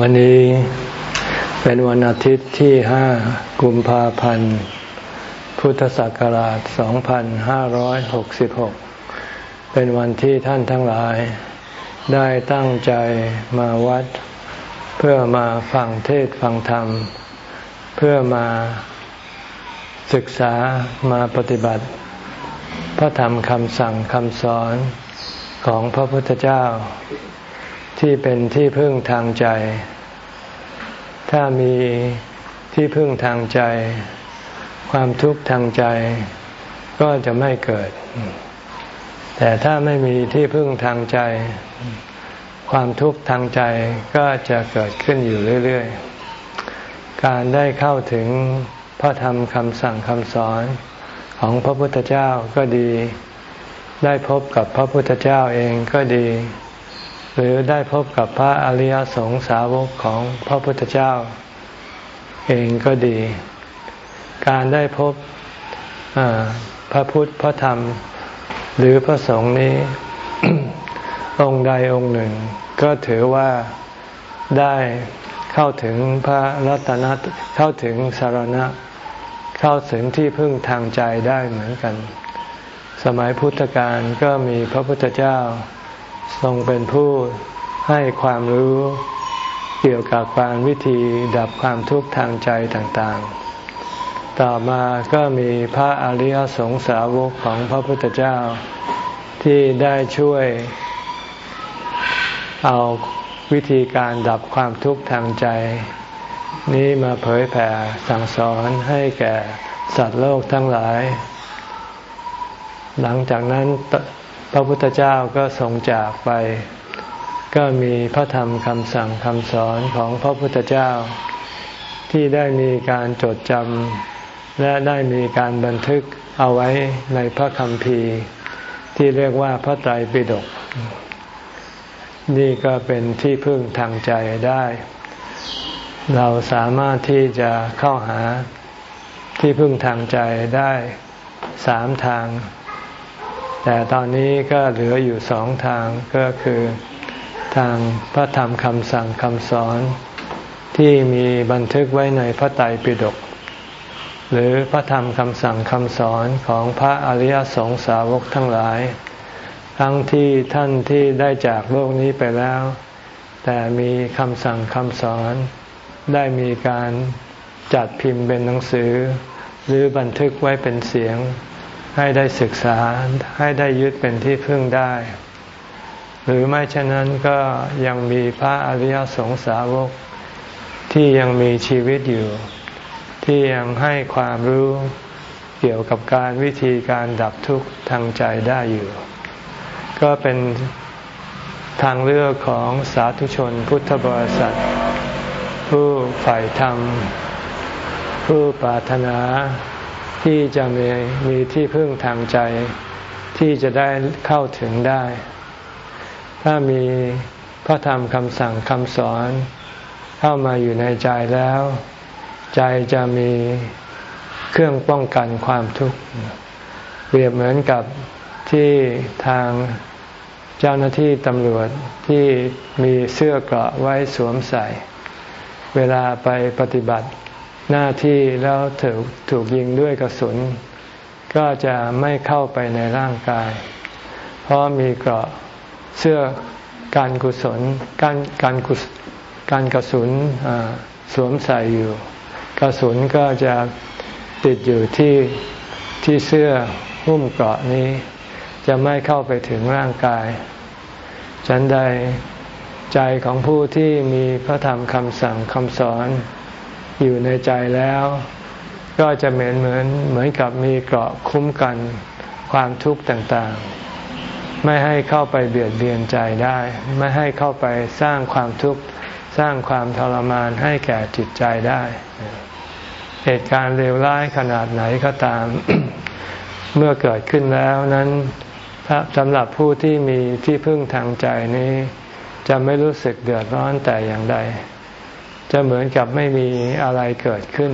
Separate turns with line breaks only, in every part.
วันนี้เป็นวันอาทิตย์ที่ห้ากุมภาพันธ์ พุทธศักราช 2566 เป็นวันที่ท่านทั้งหลาย ได้ตั้งใจมาวัด เพื่อมาฟังเทศฟังธรรม เพื่อมาศึกษามาปฏิบัติ พระธรรมคำสั่งคำสอนของพระพุทธเจ้า ที่เป็นที่พึ่งทางใจ ถ้ามีที่พึ่งทางใจ ความทุกข์ทางใจ ก็จะไม่เกิด แต่ถ้าไม่มีที่พึ่งทางใจ ความทุกข์ทางใจก็จะเกิดขึ้นอยู่เรื่อย ๆ การได้เข้าถึงพระธรรมคำสั่งคำสอนของพระพุทธเจ้าก็ดี ได้พบกับพระพุทธเจ้าเองก็ดี หรือได้พบกับพระอริยสงสาวกของพระพุทธเจ้า เองก็ดี การได้พบพระพุทธพระธรรม หรือพระสงฆ์นี้ องค์ใดองค์หนึ่ง ก็ถือว่าได้เข้าถึงพระรัตนเข้าถึงสารณะ เข้าถึงที่พึ่งทางใจได้เหมือนกัน สมัยพุทธกาลก็มีพระพุทธเจ้า ทรงเป็นผู้ให้ความรู้เกี่ยวกับการวิธีดับความทุกข์ทางใจต่างๆ ต่อมาก็มีพระอริยสงสาวกของพระพุทธเจ้าที่ได้ช่วย เอาวิธีการดับความทุกข์ทางใจ นี้มาเผยแผ่สั่งสอนให้แก่สัตว์โลกทั้งหลาย หลังจากนั้น พระพุทธเจ้าก็ทรงจากไป ก็มีพระธรรมคำสั่งคำสอนของพระพุทธเจ้า ที่ได้มีการจดจำและได้มีการบันทึกเอาไว้ในพระคัมภีร์ ที่เรียกว่าพระไตรปิฎกนี่ก็เป็นที่พึ่งทางใจได้ เราสามารถที่จะเข้าหาที่พึ่งทางใจได้สามทาง แต่ตอนนี้ก็เหลืออยู่สองทางก็คือทางพระธรรมคำสั่งคำสอน ที่มีบันทึกไว้ในพระไตรปิฎกหรือพระธรรมคำสั่งคำสอนของพระอริยสงสาวกทั้งหลาย ทั้งที่ท่านที่ได้จากโลกนี้ไปแล้ว แต่มีคำสั่งคำสอน ได้มีการจัดพิมพ์เป็นหนังสือ หรือบันทึกไว้เป็นเสียง ให้ได้ศึกษาให้ได้ยึดเป็นที่พึ่งได้ หรือไม่เช่นนั้นก็ยังมีพระอริยสงสาวก ที่ยังมีชีวิตอยู่ ที่ยังให้ความรู้เกี่ยวกับการวิธีการดับทุกข์ทางใจได้อยู่ ก็เป็นทางเลือกของสาธุชนพุทธบริษัท ผู้ใฝ่ธรรม ผู้ปรารถนา ที่จะมีมีที่พึ่งทางใจ ที่จะได้เข้าถึงได้ ถ้ามีพระธรรมคำสั่งคำสอนเข้ามาอยู่ในใจแล้ว ใจจะมีเครื่องป้องกันความทุกข์เปรียบเหมือนกับที่ทางเจ้าหน้าที่ตำรวจที่มีเสื้อเกราะไว้สวมใส่ เวลาไปปฏิบัติ หน้าที่แล้วถูกถูกยิงด้วยกระสุน ก็จะไม่เข้าไปในร่างกาย เพราะมีเกราะเสื้อการกุศลการการกุศการกระสุนสวมใส่อยู่ กระสุนก็จะติดอยู่ที่ที่เสื้อหุ้มเกราะนี้ จะไม่เข้าไปถึงร่างกาย ฉันใดใจของผู้ที่มีพระธรรมคำสั่งคำสอน อยู่ในใจแล้ว ก็จะเหมือนเหมือนเหมือนกับมีเกราะคุ้มกันความทุกข์ต่างๆ ไม่ให้เข้าไปเบียดเบียนใจได้ ไม่ให้เข้าไปสร้างความทุกข์สร้างความทรมานให้แก่จิตใจได้ เหตุการณ์เลวร้ายขนาดไหนก็ตาม เมื่อเกิดขึ้นแล้วนั้นสำหรับผู้ที่มีที่พึ่งทางใจนี้ จะไม่รู้สึกเดือดร้อนแต่อย่างใด จะเหมือนกับไม่มีอะไรเกิดขึ้น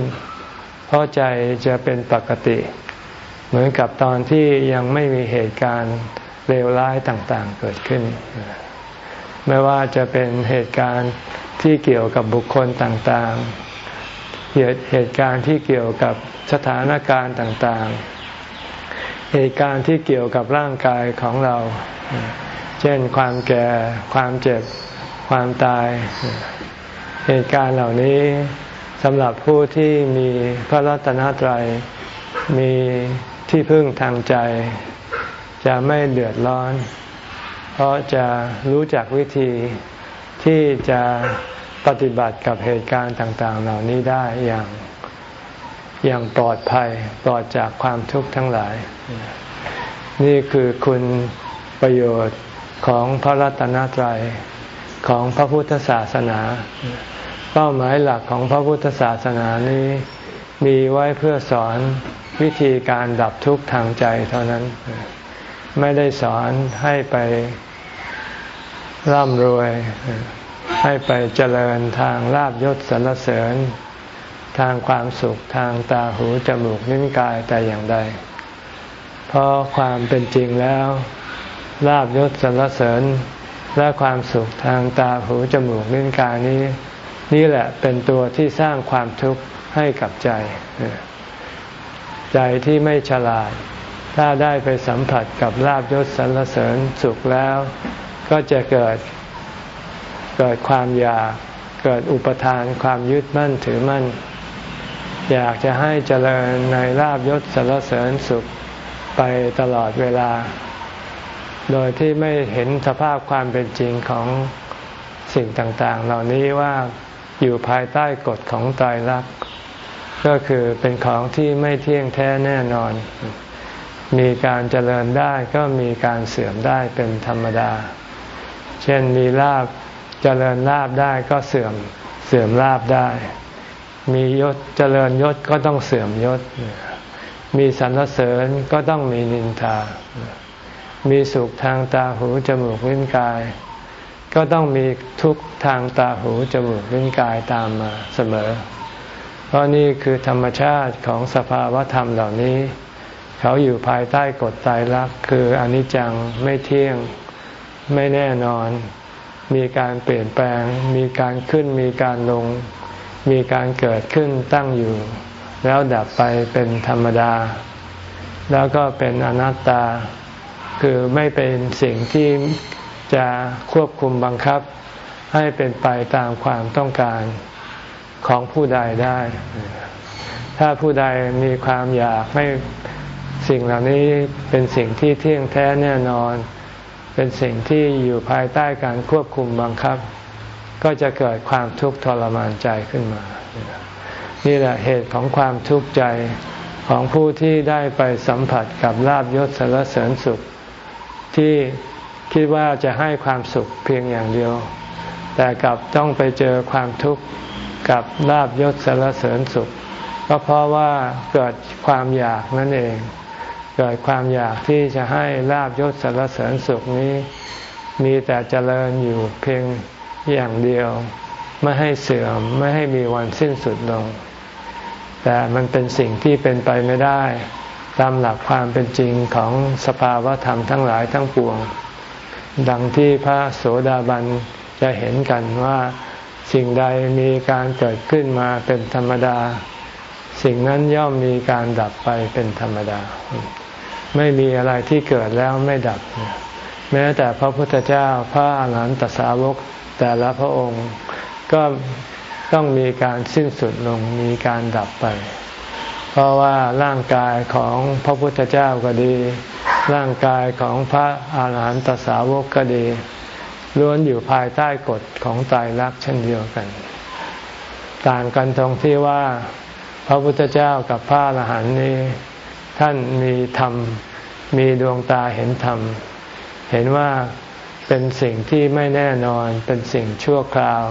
เพราะใจจะเป็นปกติ เหมือนกับตอนที่ยังไม่มีเหตุการณ์เลวร้ายต่างๆเกิดขึ้น ไม่ว่าจะเป็นเหตุการณ์ที่เกี่ยวกับบุคคลต่างๆ เหตุการณ์ที่เกี่ยวกับสถานการณ์ต่างๆ เหตุการณ์ที่เกี่ยวกับร่างกายของเรา เช่นความแก่ ความเจ็บ ความตาย เหตุการณ์เหล่านี้สำหรับผู้ที่มีพระรัตนตรัยมีที่พึ่งทางใจ จะไม่เดือดร้อน เพราะจะรู้จักวิธีที่จะปฏิบัติกับเหตุการณ์ต่าง ๆ เหล่านี้ได้อย่างอย่างปลอดภัยปลอดจากความทุกข์ทั้งหลาย นี่คือคุณประโยชน์ของพระรัตนตรัย ของพระพุทธศาสนา เป้าหมายหลักของพระพุทธศาสนานี้ มีไว้เพื่อสอนวิธีการดับทุกข์ทางใจเท่านั้น ไม่ได้สอนให้ไปร่ำรวย ให้ไปเจริญทางลาบยศสรรเสริญ ทางความสุขทางตาหูจมูกนิ้วกายแต่อย่างใด เพราะความเป็นจริงแล้วลาบยศสรรเสริญ และความสุขทางตาหูจมูกนิ้วกายนี้ นี่แหละเป็นตัวที่สร้างความทุกข์ให้กับใจ ใจที่ไม่ฉลาด ถ้าได้ไปสัมผัสกับลาบยศสรรเสริญสุขแล้ว ก็จะเกิดเกิดความอยากเกิดอุปทานความยึดมั่นถือมั่น อยากจะให้เจริญในลาบยศสารเสริญสุขไปตลอดเวลา โดยที่ไม่เห็นสภาพความเป็นจริงของสิ่งต่างๆ เหล่านี้ว่าอยู่ภายใต้กฎของตายรักก็คือเป็นของที่ไม่เที่ยงแท้แน่นอน มีการเจริญได้ก็มีการเสื่อมได้เป็นธรรมดา เช่นมีลาบเจริญลาบได้ก็เสื่อมเสื่อมลาบได้ มียศเจริญยศก็ต้องเสื่อมยศ มีสรรเสริญก็ต้องมีนินทา มีสุขทางตาหูจมูกลิ้นกาย ก็ต้องมีทุกข์ทางตาหูจมูกลิ้นกายตามมาเสมอ เพราะนี่คือธรรมชาติของสภาวธรรมเหล่านี้ เขาอยู่ภายใต้กฎตายรักคืออนิจจังไม่เที่ยงไม่แน่นอน มีการเปลี่ยนแปลง มีการขึ้นมีการลง มีการเกิดขึ้นตั้งอยู่ แล้วดับไปเป็นธรรมดา แล้วก็เป็นอนัตตา คือไม่เป็นสิ่งที่จะควบคุมบังคับ ให้เป็นไปตามความต้องการของผู้ใดได้ ถ้าผู้ใดมีความอยากให้สิ่งเหล่านี้เป็นสิ่งที่เที่ยงแท้แน่นอน เป็นสิ่งที่อยู่ภายใต้การควบคุมบังคับ ก็จะเกิดความทุกข์ทรมานใจขึ้นมา นี่แหละเหตุของความทุกข์ใจของผู้ที่ได้ไปสัมผัสกับลาบยศสารเสริญสุข ที่คิดว่าจะให้ความสุขเพียงอย่างเดียว แต่กลับต้องไปเจอความทุกข์กับลาบยศสารเสริญสุข ก็เพราะว่าเกิดความอยากนั่นเอง เกิดความอยากที่จะให้ลาบยศสารเสริญสุขนี้ มีแต่เจริญอยู่เพียงอย่างเดียว ไม่ให้เสื่อมไม่ให้มีวันสิ้นสุดลง แต่มันเป็นสิ่งที่เป็นไปไม่ได้ ตามหลักความเป็นจริงของสภาวะธรรมทั้งหลายทั้งปวง ดังที่พระโสดาบันจะเห็นกันว่าสิ่งใดมีการเกิดขึ้นมาเป็นธรรมดา สิ่งนั้นย่อมมีการดับไปเป็นธรรมดา ไม่มีอะไรที่เกิดแล้วไม่ดับ แม้แต่พระพุทธเจ้าพระอรหันตสาวกแต่ละพระองค์ก็ต้องมีการสิ้นสุดลงมีการดับไป เพราะว่าร่างกายของพระพุทธเจ้าก็ดี ร่างกายของพระอาหารหันตสาวกก็ดีล้วนอยู่ภายใต้กฎของตายรักเช่นเดียวกัน ต่างกันตรงที่ว่าพระพุทธเจ้ากับพระอรหันต์นี้ ท่านมีธรรม มีดวงตาเห็นธรรม เห็นว่าเป็นสิ่งที่ไม่แน่นอนเป็นสิ่งชั่วคราว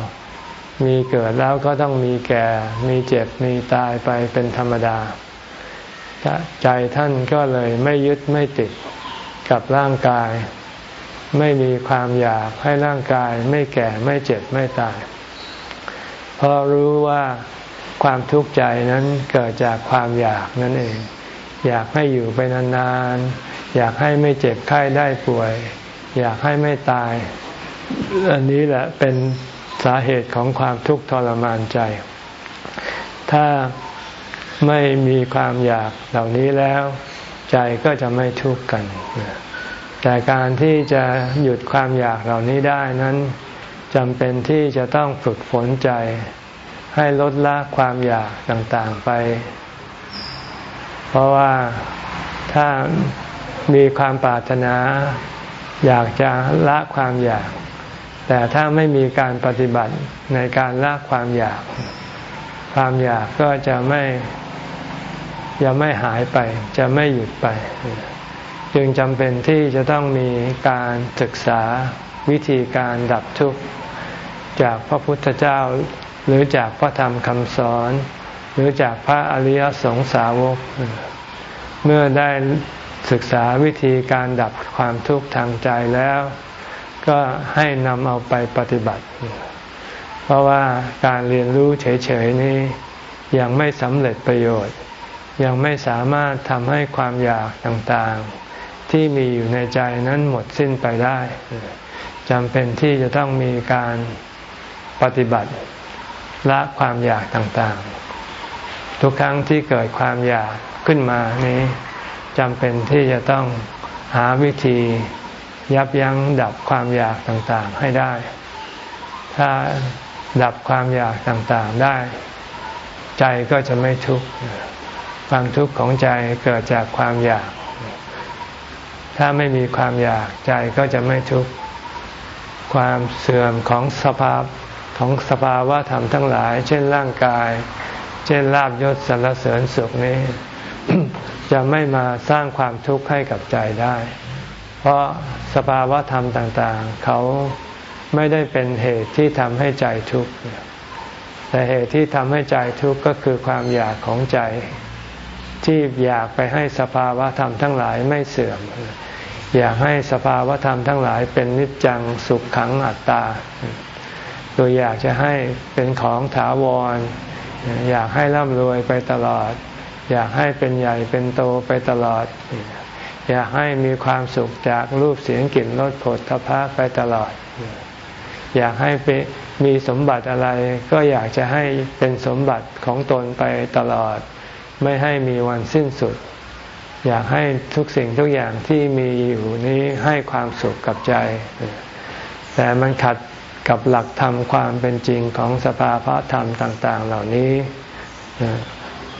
มีเกิดแล้วก็ต้องมีแก่ มีเจ็บ มีตายไปเป็นธรรมดา ใจท่านก็เลยไม่ยึดไม่ติดกับร่างกาย ไม่มีความอยากให้ร่างกาย ไม่แก่ไม่เจ็บไม่ตาย เพราะรู้ว่าความทุกข์ใจนั้นเกิดจากความอยากนั่นเอง อยากให้อยู่ไปนานๆ อยากให้ไม่เจ็บไข้ได้ป่วย อยากให้ไม่ตาย อันนี้แหละเป็น สาเหตุของความทุกข์ทรมานใจ ถ้าไม่มีความอยากเหล่านี้แล้ว ใจก็จะไม่ทุกข์กัน แต่การที่จะหยุดความอยากเหล่านี้ได้นั้นจำเป็นที่จะต้องฝึกฝนใจ ให้ลดละความอยากต่างๆไป เพราะว่าถ้ามีความปรารถนา อยากจะละความอยาก แต่ถ้าไม่มีการปฏิบัติในการละความอยาก ความอยากก็จะไม่จะไม่หายไป จะไม่หยุดไป จึงจำเป็นที่จะต้องมีการศึกษาวิธีการดับทุกข์จากพระพุทธเจ้า หรือจากพระธรรมคำสอน หรือจากพระอริยสงสาวก เมื่อได้ศึกษาวิธีการดับความทุกข์ทางใจแล้ว ก็ให้นำเอาไปปฏิบัติ เพราะว่าการเรียนรู้เฉยๆนี้ยังไม่สำเร็จประโยชน์ ยังไม่สามารถทำให้ความอยากต่างๆ ที่มีอยู่ในใจนั้นหมดสิ้นไปได้จำเป็นที่จะต้องมีการปฏิบัติละความอยากต่างๆ ทุกครั้งที่เกิดความอยากขึ้นมานี้จำเป็นที่จะต้องหาวิธี ยับยั้งดับความอยากต่างๆให้ได้ ถ้าดับความอยากต่างๆได้ ใจก็จะไม่ทุกข์ความทุกข์ของใจเกิดจากความอยาก ถ้าไม่มีความอยากใจก็จะไม่ทุกข์ความเสื่อมของสภาพของสภาวะธรรมทั้งหลาย เช่นร่างกาย เช่นลาบยศสรรเสริญสุขนี้ จะไม่มาสร้างความทุกข์ให้กับใจได้ เพราะสภาวะธรรมต่างๆ เขาไม่ได้เป็นเหตุที่ทำให้ใจทุกข์แต่เหตุที่ทำให้ใจทุกข์ก็คือความอยากของใจ ที่อยากไปให้สภาวะธรรมทั้งหลายไม่เสื่อม อยากให้สภาวะธรรมทั้งหลายเป็นนิจจังสุขขังอัตตาโดยอยากจะให้เป็นของถาวร อยากให้ร่ำรวยไปตลอด อยากให้เป็นใหญ่เป็นโตไปตลอด อยากให้มีความสุขจากรูปเสียงกลิ่นรสผลทพะไปตลอด อยากให้มีสมบัติอะไร ก็อยากจะให้เป็นสมบัติของตนไปตลอด ไม่ให้มีวันสิ้นสุด อยากให้ทุกสิ่งทุกอย่างที่มีอยู่นี้ให้ความสุขกับใจ แต่มันขัดกับหลักธรรมความเป็นจริงของสภาวะธรรมต่าง ๆ เหล่านี้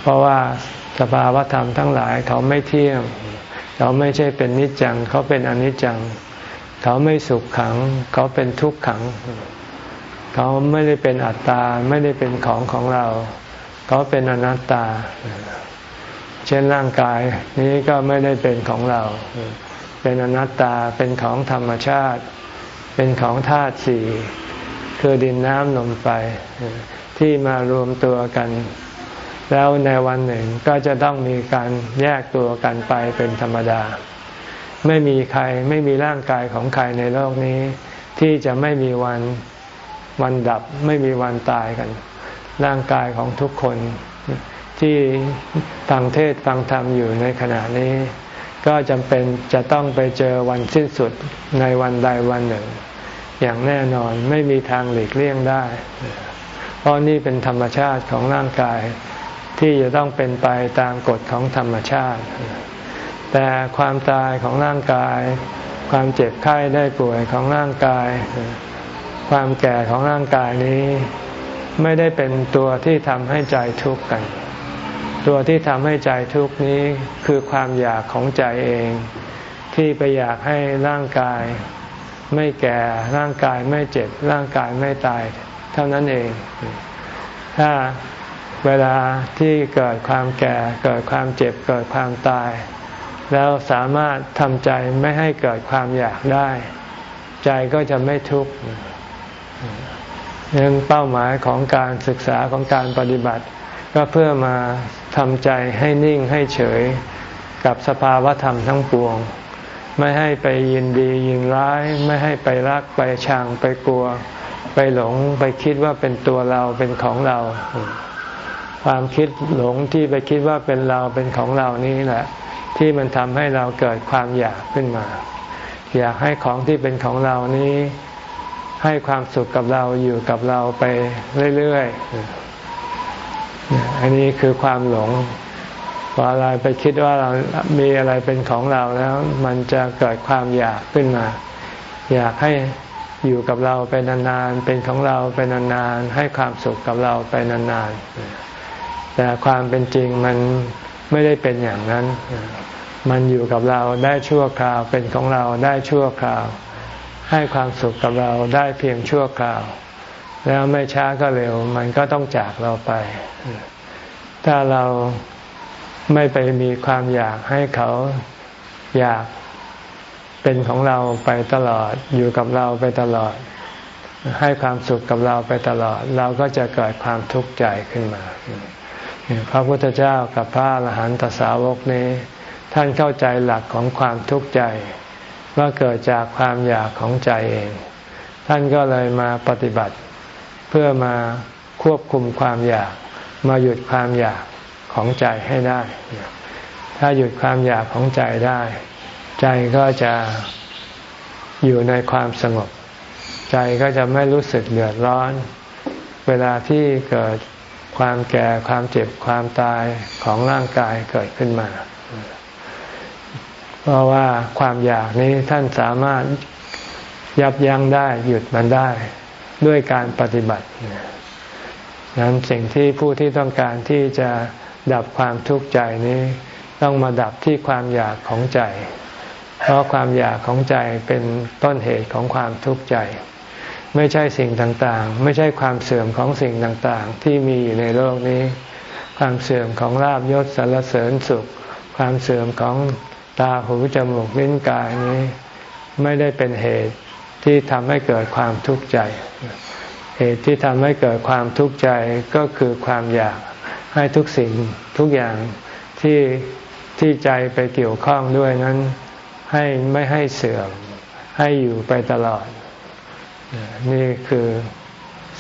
เพราะว่าสภาวะธรรมทั้งหลายเขาไม่เที่ยง เขาไม่ใช่เป็นนิจจัง เขาเป็นอนิจจัง เขาไม่สุขขัง เขาเป็นทุกขัง เขาไม่ได้เป็นอัตตา ไม่ได้เป็นของของเรา เขาเป็นอนัตตา เช่นร่างกายนี้ก็ไม่ได้เป็นของเรา เป็นอนัตตา เป็นของธรรมชาติ เป็นของธาตุสี่ คือดินน้ำลมไฟที่มารวมตัวกัน แล้วในวันหนึ่งก็จะต้องมีการแยกตัวกันไปเป็นธรรมดา ไม่มีใครไม่มีร่างกายของใครในโลกนี้ ที่จะไม่มีวันวันดับ ไม่มีวันตายกัน ร่างกายของทุกคนที่ฟังเทศฟังธรรมอยู่ในขณะนี้ ก็จำเป็นจะต้องไปเจอวันสิ้นสุดในวันใดวันหนึ่ง อย่างแน่นอนไม่มีทางหลีกเลี่ยงได้ เพราะนี่เป็นธรรมชาติของร่างกาย ที่จะต้องเป็นไปตามกฎของธรรมชาติ แต่ความตายของร่างกาย ความเจ็บไข้ได้ป่วยของร่างกาย ความแก่ของร่างกายนี้ ไม่ได้เป็นตัวที่ทำให้ใจทุกข์กัน ตัวที่ทำให้ใจทุกข์นี้คือความอยากของใจเอง ที่ไปอยากให้ร่างกายไม่แก่ร่างกายไม่เจ็บร่างกายไม่ตาย เท่านั้นเอง ถ้า เวลาที่เกิดความแก่ เกิดความเจ็บ เกิดความตาย แล้วสามารถทำใจไม่ให้เกิดความอยากได้ ใจก็จะไม่ทุกข์นั้นเป้าหมายของการศึกษาของการปฏิบัติ ก็เพื่อมาทำใจให้นิ่งให้เฉยกับสภาวะธรรมทั้งปวง ไม่ให้ไปยินดียินร้าย ไม่ให้ไปรักไปชังไปกลัว ไปหลงไปคิดว่าเป็นตัวเราเป็นของเรา ความคิดหลงที่ไปคิดว่าเป็นเราเป็นของเรานี้แหละ ที่มันทำให้เราเกิดความอยากขึ้นมา อยากให้ของที่เป็นของเรานี้ ให้ความสุขกับเราอยู่กับเราไปเรื่อยๆอันนี้คือความหลงพออะไรไปคิดว่าเรามีอะไรเป็นของเราแล้ว มันจะเกิดความอยากขึ้นมา อยากให้อยู่กับเราไปนานๆเป็นของเราไปนานๆให้ความสุขกับเราไปนานๆ แต่ความเป็นจริงมันไม่ได้เป็นอย่างนั้น มันอยู่กับเราได้ชั่วคราวเป็นของเราได้ชั่วคราว ให้ความสุขกับเราได้เพียงชั่วคราว แล้วไม่ช้าก็เร็ว มันก็ต้องจากเราไป ถ้าเราไม่ไปมีความอยากให้เขาอยากเป็นของเราไปตลอดอยู่กับเราไปตลอด ให้ความสุขกับเราไปตลอด เราก็จะเกิดความทุกข์ใจขึ้นมา พระพุทธเจ้ากับพระอรหันตสาวกนี้ ท่านเข้าใจหลักของความทุกข์ใจ ว่าเกิดจากความอยากของใจเอง ท่านก็เลยมาปฏิบัติ เพื่อมาควบคุมความอยาก มาหยุดความอยากของใจให้ได้ ถ้าหยุดความอยากของใจได้ ใจก็จะอยู่ในความสงบ ใจก็จะไม่รู้สึกเดือดร้อน เวลาที่เกิด ความแก่ความเจ็บความตายของร่างกายเกิดขึ้นมา เพราะว่าความอยากนี้ท่านสามารถยับยั้งได้หยุดมันได้ด้วยการปฏิบัตินั้นสิ่งที่ผู้ที่ต้องการที่จะดับความทุกข์ใจนี้ต้องมาดับที่ความอยากของใจ เพราะความอยากของใจเป็นต้นเหตุของความทุกข์ใจ ไม่ใช่สิ่งต่างๆ ไม่ใช่ความเสื่อมของสิ่งต่างๆ ที่มีอยู่ในโลกนี้ ความเสื่อมของลาบยศสารเสริญสุข ความเสื่อมของตาหูจมูกลิ้นกายนี้ ไม่ได้เป็นเหตุที่ทำให้เกิดความทุกข์ใจ เหตุที่ทำให้เกิดความทุกข์ใจก็คือความอยากให้ทุกสิ่งทุกอย่างที่ที่ใจไปเกี่ยวข้องด้วยนั้น ให้ไม่ให้เสื่อมให้อยู่ไปตลอด นี่คือ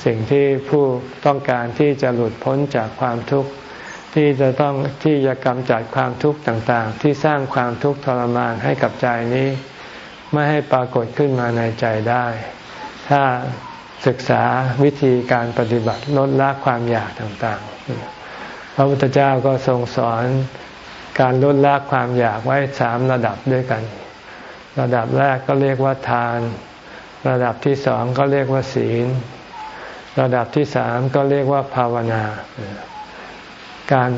สิ่งที่ผู้ต้องการที่จะหลุดพ้นจากความทุกข์ที่จะต้องที่จะกำจัดความทุกข์ต่างๆ ที่สร้างความทุกข์ทรมานให้กับใจนี้ ไม่ให้ปรากฏขึ้นมาในใจได้ ถ้าศึกษาวิธีการปฏิบัติลดละความอยากต่างๆ พระพุทธเจ้าก็ทรงสอนการลดละความอยากไว้สามระดับด้วยกัน ระดับแรกก็เรียกว่าทาน ระดับที่สองก็เรียกว่าศีล ระดับที่สามก็เรียกว่าภาวนา การ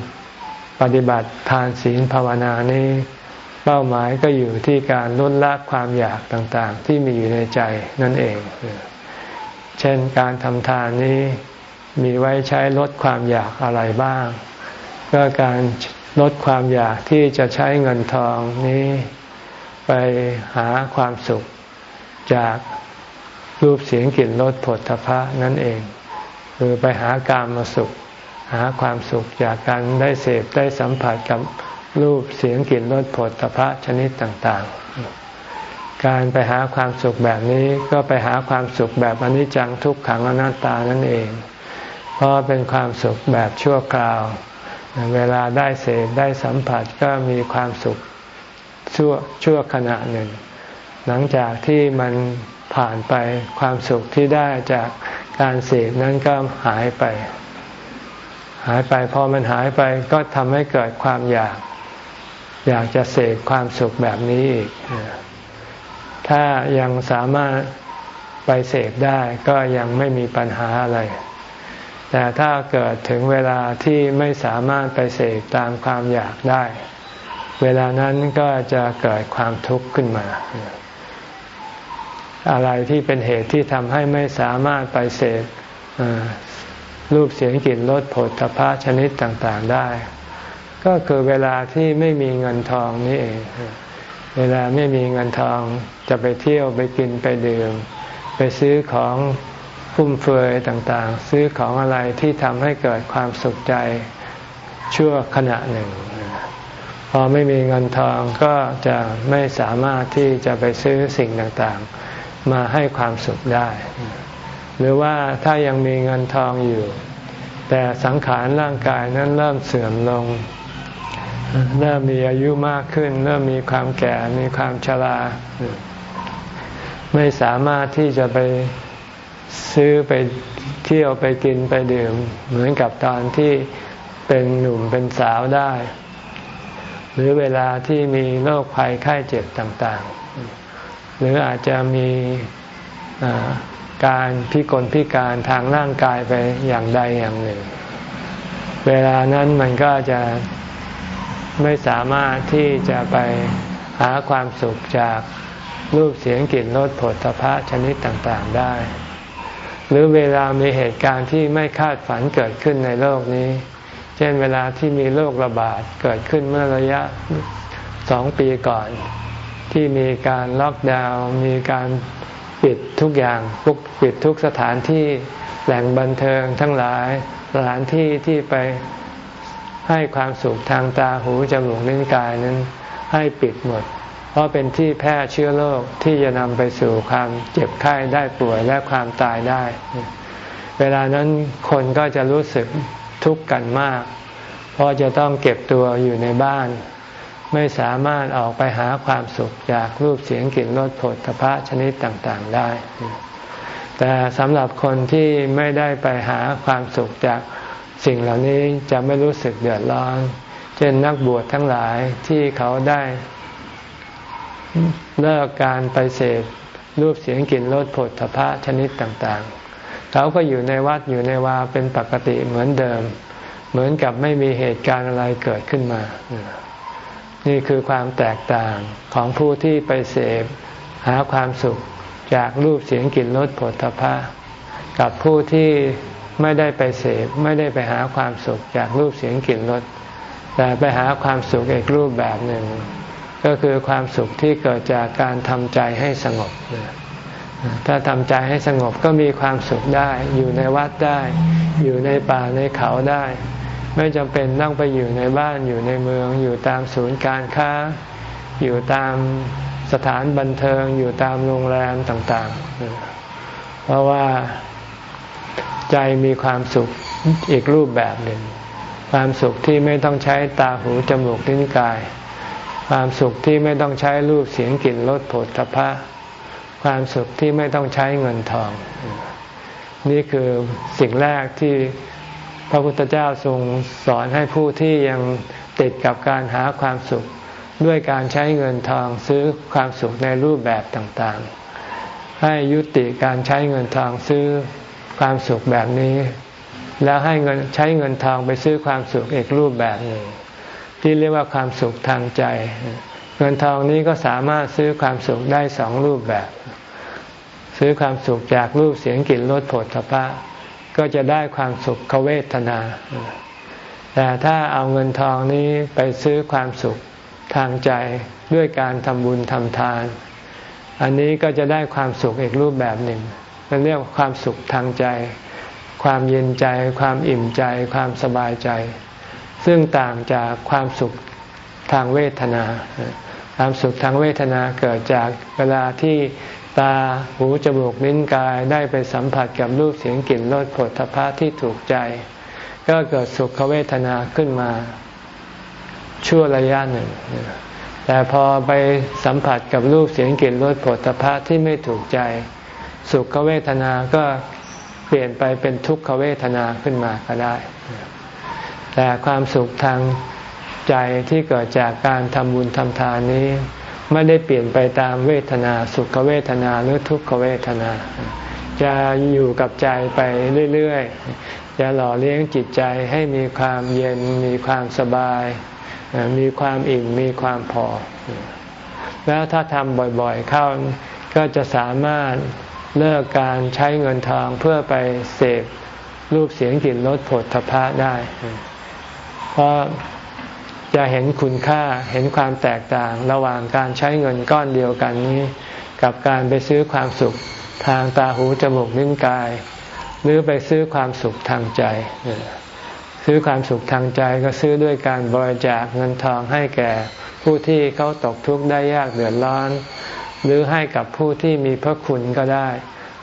ปฏิบัติทานศีลภาวนานี้ เป้าหมายก็อยู่ที่การลดละความอยากต่างๆ ที่มีอยู่ในใจนั่นเอง เช่นการทำทานนี้มีไว้ใช้ลดความอยากอะไรบ้าง ก็การลดความอยากที่จะใช้เงินทองนี้ ไปหาความสุขจาก รูปเสียงกลิ่นรสผลทพะนั่นเอง คือไปหาการมาสุข หาความสุขจากการได้เสพได้สัมผัสกับรูปเสียงกลิ่นรสผลทพะชนิดต่างๆ การไปหาความสุขแบบนี้ก็ไปหาความสุขแบบอนิจจังทุกขังอนัตตานั่นเอง เพราะเป็นความสุขแบบชั่วคราว เวลาได้เสพได้สัมผัสก็มีความสุขชั่วชั่วขณะหนึ่ง หลังจากที่มัน ผ่านไปความสุขที่ได้จากการเสพนั้นก็หายไป หายไปพอมันหายไปก็ทำให้เกิดความอยาก อยากจะเสพความสุขแบบนี้อีก ถ้ายังสามารถไปเสพได้ก็ยังไม่มีปัญหาอะไร แต่ถ้าเกิดถึงเวลาที่ไม่สามารถไปเสกตามความอยากได้ เวลานั้นก็จะเกิดความทุกข์ขึ้นมา อะไรที่เป็นเหตุที่ทำให้ไม่สามารถไปเสกรูปเสียงกลิ่นรสผลทพะชนิดต่างๆได้ ก็คือเวลาที่ไม่มีเงินทองนี่เอง เวลาไม่มีเงินทองจะไปเที่ยวไปกินไปดื่ม ไปซื้อของฟุ่มเฟือยต่างๆ ซื้อของอะไรที่ทำให้เกิดความสุขใจชั่วขณะหนึ่ง พอไม่มีเงินทองก็จะไม่สามารถที่จะไปซื้อสิ่งต่างๆ มาให้ความสุขได้ หรือว่าถ้ายังมีเงินทองอยู่ แต่สังขารร่างกายนั้นเริ่มเสื่อมลง เริ่มมีอายุมากขึ้น เริ่มมีความแก่มีความชราไม่สามารถที่จะไปซื้อไปเที่ยวไปกินไปดื่ม เหมือนกับตอนที่เป็นหนุ่มเป็นสาวได้ หรือเวลาที่มีโรคภัยไข้เจ็บต่าง ๆ หรืออาจจะมีการพิกลพิการทางร่างกายไปอย่างใดอย่างหนึ่ง เวลานั้นมันก็จะไม่สามารถที่จะไปหาความสุขจากรูปเสียงกลิ่นรสผลพระชนิดต่างๆได้ หรือเวลามีเหตุการณ์ที่ไม่คาดฝันเกิดขึ้นในโลกนี้ เช่นเวลาที่มีโรคระบาดเกิดขึ้นเมื่อระยะสองปีก่อน ที่มีการล็อกดาวน์มีการปิดทุกอย่างปุกปิดทุกสถานที่แหล่งบันเทิงทั้งหลายสถานที่ที่ไปให้ความสุขทางตาหูจมูกลิ้นกายนั้นให้ปิดหมด เพราะเป็นที่แพร่เชื้อโรคที่จะนำไปสู่ความเจ็บไข้ได้ป่วยและความตายได้ เวลานั้นคนก็จะรู้สึกทุกข์กันมาก เพราะจะต้องเก็บตัวอยู่ในบ้าน ไม่สามารถออกไปหาความสุขจากรูปเสียงกลิ่นรสผลพระชนิดต่างๆได้ แต่สำหรับคนที่ไม่ได้ไปหาความสุขจากสิ่งเหล่านี้จะไม่รู้สึกเดือดร้อน เช่นนักบวชทั้งหลายที่เขาได้ เลิกการไปเสพรูปเสียงกลิ่นรสผลทพะชนิดต่างๆ เขาก็อยู่ในวัดอยู่ในวาเป็นปกติเหมือนเดิม เหมือนกับไม่มีเหตุการณ์อะไรเกิดขึ้นมา นี่คือความแตกต่างของผู้ที่ไปเสพหาความสุขจากรูปเสียงกลิ่นรสผลทพะกับผู้ที่ไม่ได้ไปเสพไม่ได้ไปหาความสุขจากรูปเสียงกลิ่นรสแต่ไปหาความสุขอีกรูปแบบหนึ่ง ก็คือความสุขที่เกิดจากการทำใจให้สงบ ถ้าทำใจให้สงบก็มีความสุขได้ อยู่ในวัดได้ อยู่ในป่าในเขาได้ ไม่จำเป็นต้องไปอยู่ในบ้านอยู่ในเมือง อยู่ตามศูนย์การค้า อยู่ตามสถานบันเทิง อยู่ตามโรงแรมต่างๆ เพราะว่าใจมีความสุขอีกรูปแบบหนึ่ง ความสุขที่ไม่ต้องใช้ตาหูจมูกลิ้นกาย ความสุขที่ไม่ต้องใช้รูปเสียงกลิ่นรสผลตภะความสุขที่ไม่ต้องใช้เงินทอง นี่คือสิ่งแรกที่ พระพุทธเจ้าทรงสอนให้ผู้ที่ยังติดกับการหาความสุข ด้วยการใช้เงินทองซื้อความสุขในรูปแบบต่างๆ ให้ยุติการใช้เงินทองซื้อความสุขแบบนี้ แล้วให้เงินใช้เงินทองไปซื้อความสุขอีกรูปแบบหนึ่งที่เรียกว่าความสุขทางใจ เงินทองนี้ก็สามารถซื้อความสุขได้สองรูปแบบ ซื้อความสุขจากรูปเสียงกลิ่นรสผลทพะ ก็จะได้ความสุขเวทนา แต่ถ้าเอาเงินทองนี้ไปซื้อความสุขทางใจด้วยการทำบุญทำทาน อันนี้ก็จะได้ความสุขอีกรูปแบบหนึ่งเรียกว่าความสุขทางใจ ความเย็นใจ ความอิ่มใจ ความสบายใจ ซึ่งต่างจากความสุขทางเวทนา ความสุขทางเวทนาเกิดจากเวลาที่ ตาหูจมูกลิ้นกายได้ไปสัมผัสกับรูปเสียงกลิ่นรสผลทพะที่ถูกใจ ก็เกิดสุขเวทนาขึ้นมา ชั่วระยะหนึ่ง แต่พอไปสัมผัสกับรูปเสียงกลิ่นรสผลทพะที่ไม่ถูกใจ สุขเวทนาก็เปลี่ยนไปเป็นทุกขเวทนาขึ้นมาก็ได้ แต่ความสุขทางใจที่เกิดจากการทำบุญทำทานนี้ ไม่ได้เปลี่ยนไปตามเวทนาสุขเวทนาหรือทุกขเวทนา จะอยู่กับใจไปเรื่อยๆจะหล่อเลี้ยงจิตใจให้มีความเย็นมีความสบาย มีความอิ่มมีความพอ แล้วถ้าทำบ่อยๆเข้าก็จะสามารถเลิกการใช้เงินทองเพื่อไปเสพรูปเสียงกลิ่นรสผลทพะได้ เพราะ จะเห็นคุณค่าเห็นความแตกต่างระหว่างการใช้เงินก้อนเดียวกันนี้ กับการไปซื้อความสุขทางตาหูจมูกนิ้นกาย หรือไปซื้อความสุขทางใจซื้อความสุขทางใจก็ซื้อด้วยการบริจาคเงินทองให้แก่ผู้ที่เขาตกทุกข์ได้ยากเดือดร้อน หรือให้กับผู้ที่มีพระคุณก็ได้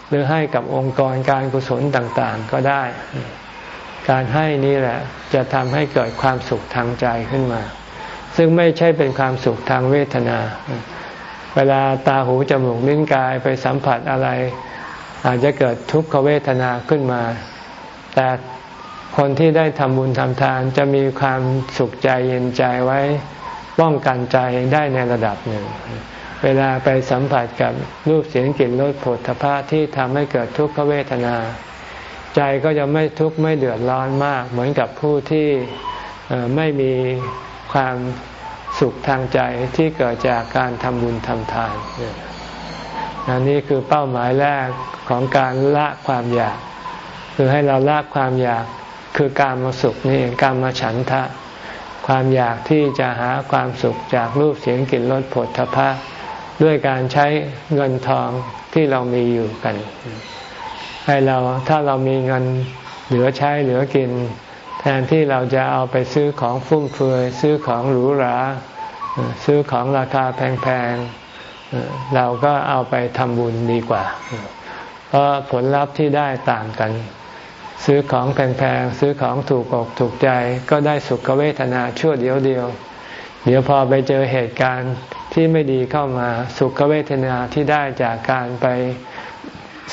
หรือให้กับองค์กรการกุศลต่างๆก็ได้ การให้นี่แหละ จะทำให้เกิดความสุขทางใจขึ้นมา ซึ่งไม่ใช่เป็นความสุขทางเวทนา เวลาตาหูจมูกลิ้นกายไปสัมผัสอะไร อาจจะเกิดทุกขเวทนาขึ้นมา แต่คนที่ได้ทำบุญทำทานจะมีความสุขใจเย็นใจไว้ป้องกันใจได้ในระดับหนึ่ง เวลาไปสัมผัสกับรูปเสียงกลิ่นรสผลทพะที่ทำให้เกิดทุกขเวทนา ใจก็จะไม่ทุกข์ไม่เดือดร้อนมาก เหมือนกับผู้ที่ไม่มีความสุขทางใจที่เกิดจากการทำบุญทำทานนนี่คือเป้าหมายแรกของการละความอยาก คือให้เราละความอยากคือการมาสุขนี่การมาฉันทะ ความอยากที่จะหาความสุขจากรูปเสียงกลิ่นรสผลทพะด้วยการใช้เงินทองที่เรามีอยู่กัน ให้เราถ้าเรามีเงินเหลือใช้เหลือกิน แทนที่เราจะเอาไปซื้อของฟุ่มเฟือยซื้อของหรูหราซื้อของราคาแพงๆเราก็เอาไปทำบุญดีกว่า เพราะผลลัพธ์ที่ได้ต่างกัน ซื้อของแพงๆซื้อของถูกอกถูกใจก็ได้สุขเวทนาชั่วเดียวเดียว เดี๋ยวพอไปเจอเหตุการณ์ที่ไม่ดีเข้ามาสุขเวทนาที่ได้จากการไป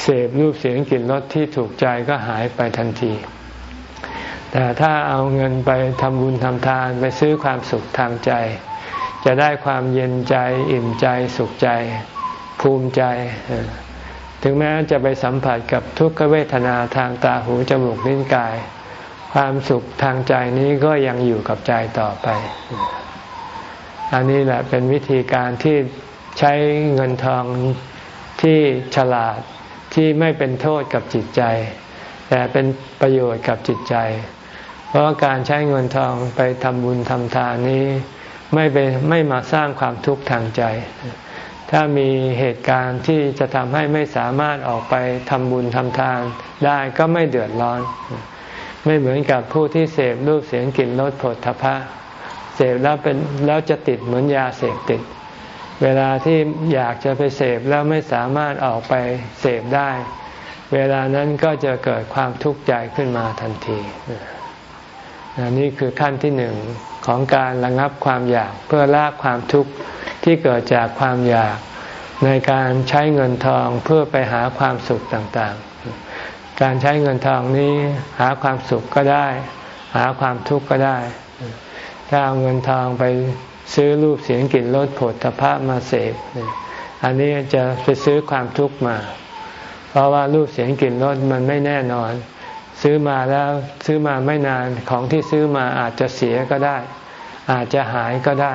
เสพรูปเสียงกลิ่นรสที่ถูกใจก็หายไปทันที แต่ถ้าเอาเงินไปทำบุญทำทานไปซื้อความสุขทางใจ จะได้ความเย็นใจอิ่มใจสุขใจภูมิใจ ถึงแม้จะไปสัมผัสกับทุกขเวทนาทางตาหูจมูกลิ้นกาย ความสุขทางใจนี้ก็ยังอยู่กับใจต่อไป อันนี้แหละเป็นวิธีการที่ใช้เงินทองที่ฉลาด ที่ไม่เป็นโทษกับจิตใจ แต่เป็นประโยชน์กับจิตใจ เพราะการใช้เงินทองไปทำบุญทำทานนี้ ไม่เป็นไม่มาสร้างความทุกข์ทางใจ ถ้ามีเหตุการณ์ที่จะทำให้ไม่สามารถออกไปทำบุญทำทานได้ก็ไม่เดือดร้อน ไม่เหมือนกับผู้ที่เสพรูปเสียงกลิ่นรสผลทพะเสพแล้วเป็นแล้วจะติดเหมือนยาเสพติด เวลาที่อยากจะไปเสพแล้วไม่สามารถออกไปเสพได้ เวลานั้นก็จะเกิดความทุกข์ใจขึ้นมาทันทีนี่คือขั้นที่หนึ่งของการระงับความอยากเพื่อละความทุกข์ที่เกิดจากความอยากในการใช้เงินทองเพื่อไปหาความสุขต่างๆ การใช้เงินทองนี้หาความสุขก็ได้ หาความทุกข์ก็ได้ ถ้าเอาเงินทองไป ซื้อรูปเสียงกลิ่นรสผลทพะมาเสพอันนี้จะไปซื้อความทุกข์มา เพราะว่ารูปเสียงกลิ่นรสมันไม่แน่นอน ซื้อมาแล้วซื้อมาไม่นานของที่ซื้อมาอาจจะเสียก็ได้ อาจจะหายก็ได้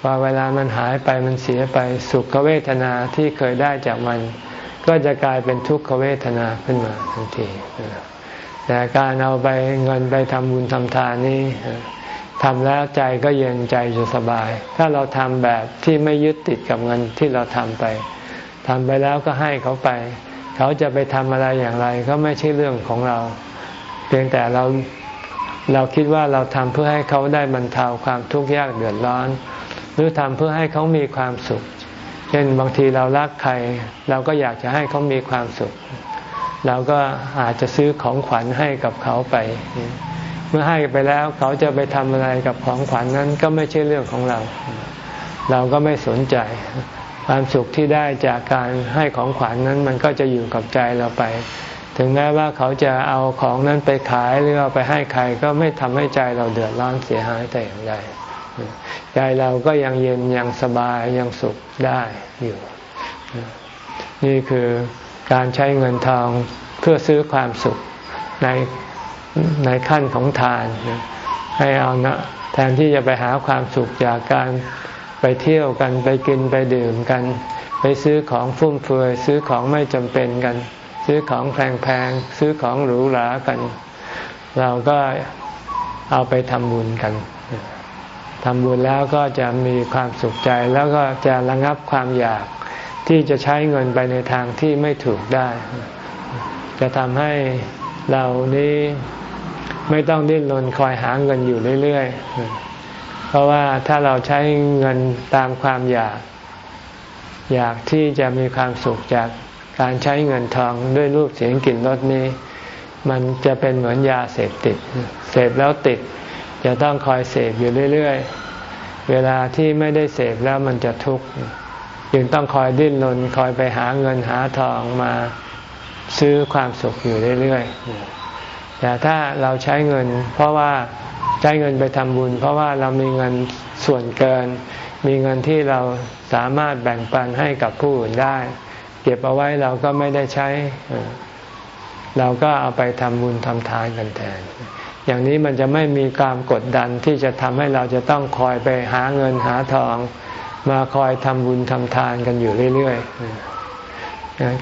พอเวลามันหายไปมันเสียไปสุขเวทนาที่เคยได้จากมัน ก็จะกลายเป็นทุกขเวทนาขึ้นมาทันทีแต่การเอาไปเงินไปทำบุญทำทานนี้ ทำแล้วใจก็เย็นใจจะสบาย ถ้าเราทำแบบที่ไม่ยึดติดกับเงินที่เราทำไปทำไปแล้วก็ให้เขาไป เขาจะไปทำอะไรอย่างไรก็ไม่ใช่เรื่องของเรา เพียงแต่เราเราคิดว่าเราทำเพื่อให้เขาได้บรรเทาความทุกข์ยากเดือดร้อน หรือทำเพื่อให้เขามีความสุข เช่นบางทีเรารักใคร เราก็อยากจะให้เขามีความสุข เราก็อาจจะซื้อของขวัญให้กับเขาไป มื่อให้ไปแล้วเขาจะไปทำอะไรกับของขวัญนนั้นก็ไม่ใช่เรื่องของเรา เราก็ไม่สนใจ ความสุขที่ได้จากการให้ของขวัญนนั้นมันก็จะอยู่กับใจเราไป ถึงแม้ว่าเขาจะเอาของนั้นไปขายหรือเอาไปให้ใครก็ไม่ทำให้ใจเราเดือดร้อนเสียหายแต่อย่างใดใจเราก็ยังเย็นยังสบายยังสุขได้อยู่ นี่คือการใช้เงินทองเพื่อซื้อความสุขใน ในขั้นของทาน ให้เอานะแทนที่จะไปหาความสุขจากการไปเที่ยวกันไปกินไปดื่มกัน ไปซื้อของฟุ่มเฟือยซื้อของไม่จำเป็นกัน ซื้อของแพงๆซื้อของหรูหรากัน เราก็เอาไปทำบุญกันทำบุญแล้วก็จะมีความสุขใจแล้วก็จะระงับความอยากที่จะใช้เงินไปในทางที่ไม่ถูกได้ จะทำให้เรานี้ ไม่ต้องดิ้นรนคอยหาเงินอยู่เรื่อยๆ เพราะว่าถ้าเราใช้เงินตามความอยาก อยากที่จะมีความสุขจากการใช้เงินทองด้วยรูปเสียงกลิ่นรสนี้ มันจะเป็นเหมือนยาเสพติด เสพแล้วติด จะต้องคอยเสพอยู่เรื่อยๆ เวลาที่ไม่ได้เสพแล้วมันจะทุกข์จึงต้องคอยดิ้นรนคอยไปหาเงินหาทองมาซื้อความสุขอยู่เรื่อยๆ แต่ถ้าเราใช้เงิน เพราะว่าใช้เงินไปทำบุญ เพราะว่าเรามีเงินส่วนเกิน มีเงินที่เราสามารถแบ่งปันให้กับผู้อื่นได้ เก็บเอาไว้เราก็ไม่ได้ใช้ เราก็เอาไปทำบุญทำทานกันแทน อย่างนี้มันจะไม่มีความกดดันที่จะทำให้เราจะต้องคอยไปหาเงินหาทอง มาคอยทำบุญทำทานกันอยู่เรื่อย ๆ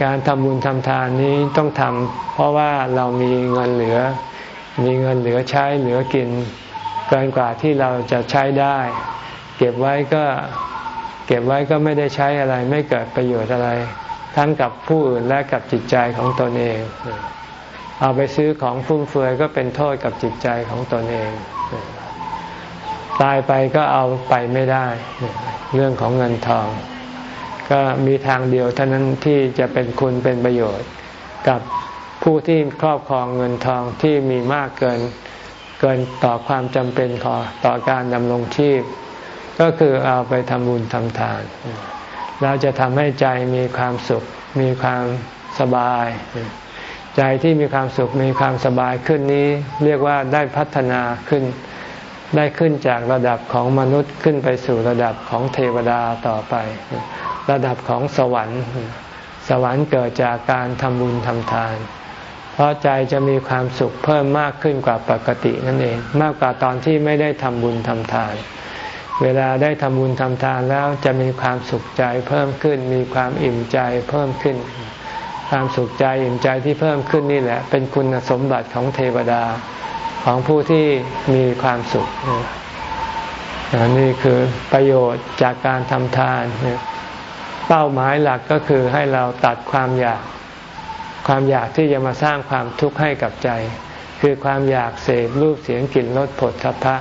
การทำบุญทำทานนี้ต้องทำเพราะว่าเรามีเงินเหลือ มีเงินเหลือใช้เหลือกิน เกินกว่าที่เราจะใช้ได้ เก็บไว้ก็เก็บไว้ก็ไม่ได้ใช้อะไรไม่เกิดประโยชน์อะไร ทั้งกับผู้อื่นและกับจิตใจของตนเอง เอาไปซื้อของฟุ่มเฟือยก็เป็นโทษกับจิตใจของตนเอง ตายไปก็เอาไปไม่ได้ เรื่องของเงินทอง ก็มีทางเดียวเท่านั้นที่จะเป็นคุณเป็นประโยชน์ กับผู้ที่ครอบครองเงินทองที่มีมากเกินเกินต่อความจำเป็นขอต่อการดำรงชีพ ก็คือเอาไปทำบุญทำทาน เราจะทำให้ใจมีความสุข มีความสบาย ใจที่มีความสุขมีความสบายขึ้นนี้ เรียกว่าได้พัฒนาขึ้น ได้ขึ้นจากระดับของมนุษย์ขึ้นไปสู่ระดับของเทวดาต่อไป ระดับของสวรรค์ สวรรค์เกิดจากการทำบุญทำทาน เพราะใจจะมีความสุขเพิ่มมากขึ้นกว่าปกตินั่นเอง มากกว่าตอนที่ไม่ได้ทำบุญทำทาน เวลาได้ทำบุญทำทานแล้วจะมีความสุขใจเพิ่มขึ้น มีความอิ่มใจเพิ่มขึ้น ความสุขใจอิ่มใจที่เพิ่มขึ้นนี่แหละ เป็นคุณสมบัติของเทวดาของผู้ที่มีความสุขนี่คือประโยชน์จากการทำทาน เป้าหมายหลักก็คือให้เราตัดความอยาก ความอยากที่จะมาสร้างความทุกข์ให้กับใจ คือความอยากเสพรูปเสียงกลิ่นรสผลทพะ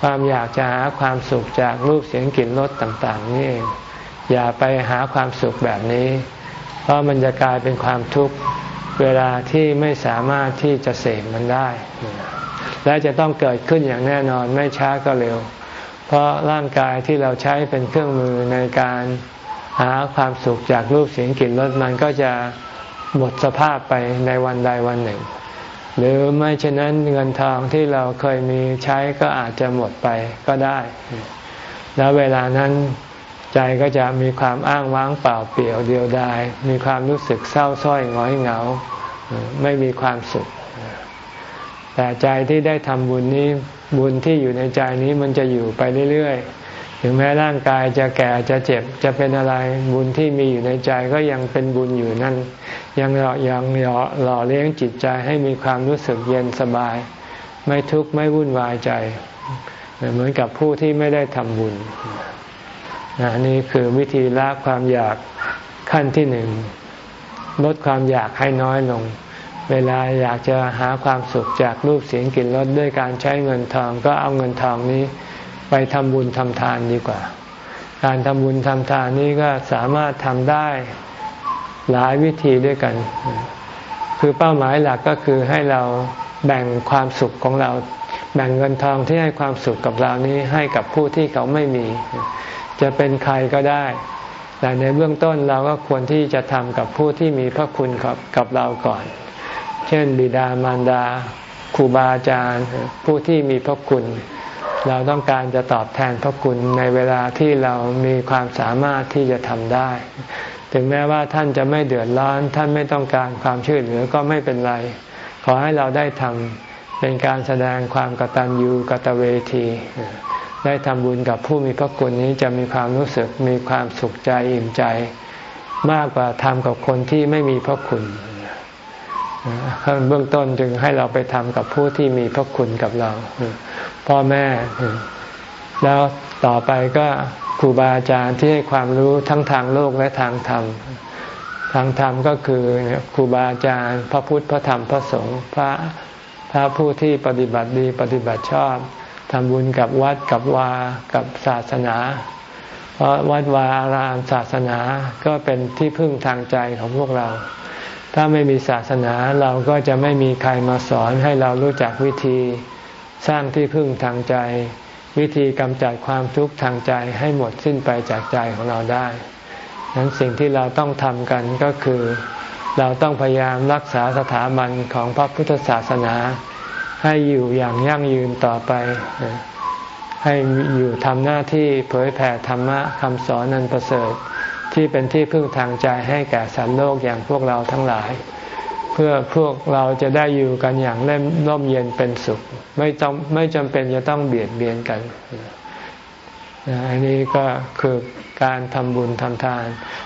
ความอยากจะหาความสุขจากรูปเสียงกลิ่นรสต่าง ๆ นี่เองอย่าไปหาความสุขแบบนี้ เพราะมันจะกลายเป็นความทุกข์เวลาที่ไม่สามารถที่จะเสพมันได้ และจะต้องเกิดขึ้นอย่างแน่นอนไม่ช้าก็เร็ว เพราะร่างกายที่เราใช้เป็นเครื่องมือในการ หาความสุขจากรูปเสียงกลิ่นรสมันก็จะหมดสภาพไปในวันใดวันหนึ่ง หรือไม่เช่นนั้นเงินทองที่เราเคยมีใช้ก็อาจจะหมดไปก็ได้ แล้วเวลานั้นใจก็จะมีความอ้างว้างเปล่าเปลี่ยวเดียวดาย มีความรู้สึกเศร้าส้อยง้อยเหงา ไม่มีความสุข แต่ใจที่ได้ทำบุญนี้บุญที่อยู่ในใจนี้มันจะอยู่ไปเรื่อยๆ ถึงแม้ร่างกายจะแก่จะเจ็บจะเป็นอะไรบุญที่มีอยู่ในใจก็ยังเป็นบุญอยู่นั่น ยังหล่อยังหล่อหล่อเลี้ยงจิตใจให้มีความรู้สึกเย็นสบาย ไม่ทุกข์ไม่วุ่นวายใจ เหมือนกับผู้ที่ไม่ได้ทำบุญนี่คือวิธีละความอยากขั้นที่หนึ่งลดความอยากให้น้อยลง เวลาอยากจะหาความสุขจากรูปเสียงกลิ่นรสด้วยการใช้เงินทองก็เอาเงินทองนี้ ไปทำบุญทำทานดีกว่า การทำบุญทำทานนี้ก็สามารถทำได้หลายวิธีด้วยกัน คือเป้าหมายหลักก็คือให้เราแบ่งความสุขของเรา แบ่งเงินทองที่ให้ความสุขกับเรานี้ให้กับผู้ที่เขาไม่มี จะเป็นใครก็ได้ แต่ในเบื้องต้นเราก็ควรที่จะทำกับผู้ที่มีพระคุณกับกับเราก่อน เช่น บิดามารดาครูบาอาจารย์ผู้ที่มีพระคุณ เราต้องการจะตอบแทนพระคุณในเวลาที่เรามีความสามารถที่จะทำได้ ถึงแม้ว่าท่านจะไม่เดือดร้อน ท่านไม่ต้องการความช่วยเหลือก็ไม่เป็นไร ขอให้เราได้ทำเป็นการแสดงความกตัญญูกตเวที ได้ทำบุญกับผู้มีพระคุณนี้จะมีความรู้สึกมีความสุขใจอิ่มใจ มากกว่าทำกับคนที่ไม่มีพระคุณเบื้องต้นจึงให้เราไปทำกับผู้ที่มีพระคุณกับเรา พ่อแม่ แล้วต่อไปก็ครูบาอาจารย์ที่ให้ความรู้ทั้งทางโลกและทางธรรม ทางธรรมก็คือครูบาอาจารย์ พระพุทธพระธรรมพระสงฆ์พระพระผู้ที่ปฏิบัติดีปฏิบัติชอบทำบุญกับวัดกับวากับศาสนา เพราะวัดวาอารามศาสนาก็เป็นที่พึ่งทางใจของพวกเรา ถ้าไม่มีศาสนาเราก็จะไม่มีใครมาสอนให้เรารู้จักวิธี สร้างที่พึ่งทางใจ วิธีกำจัดความทุกข์ทางใจให้หมดสิ้นไปจากใจของเราได้นั้นสิ่งที่เราต้องทำกันก็คือ เราต้องพยายามรักษาสถาบันของพระพุทธศาสนา ให้อยู่อย่างยั่งยืนต่อไป ให้อยู่ทำหน้าที่เผยแผ่ธรรมะคำสอนนันประเสริฐที่เป็นที่พึ่งทางใจให้แก่สัตว์โลกอย่างพวกเราทั้งหลาย เพื่อพวกเราจะได้อยู่กันอย่างเล่มร่มเย็นเป็นสุข ไม่ต้องไม่จำเป็นจะต้องเบียดเบียนกันอันนี้ก็คือการทำบุญทำทาน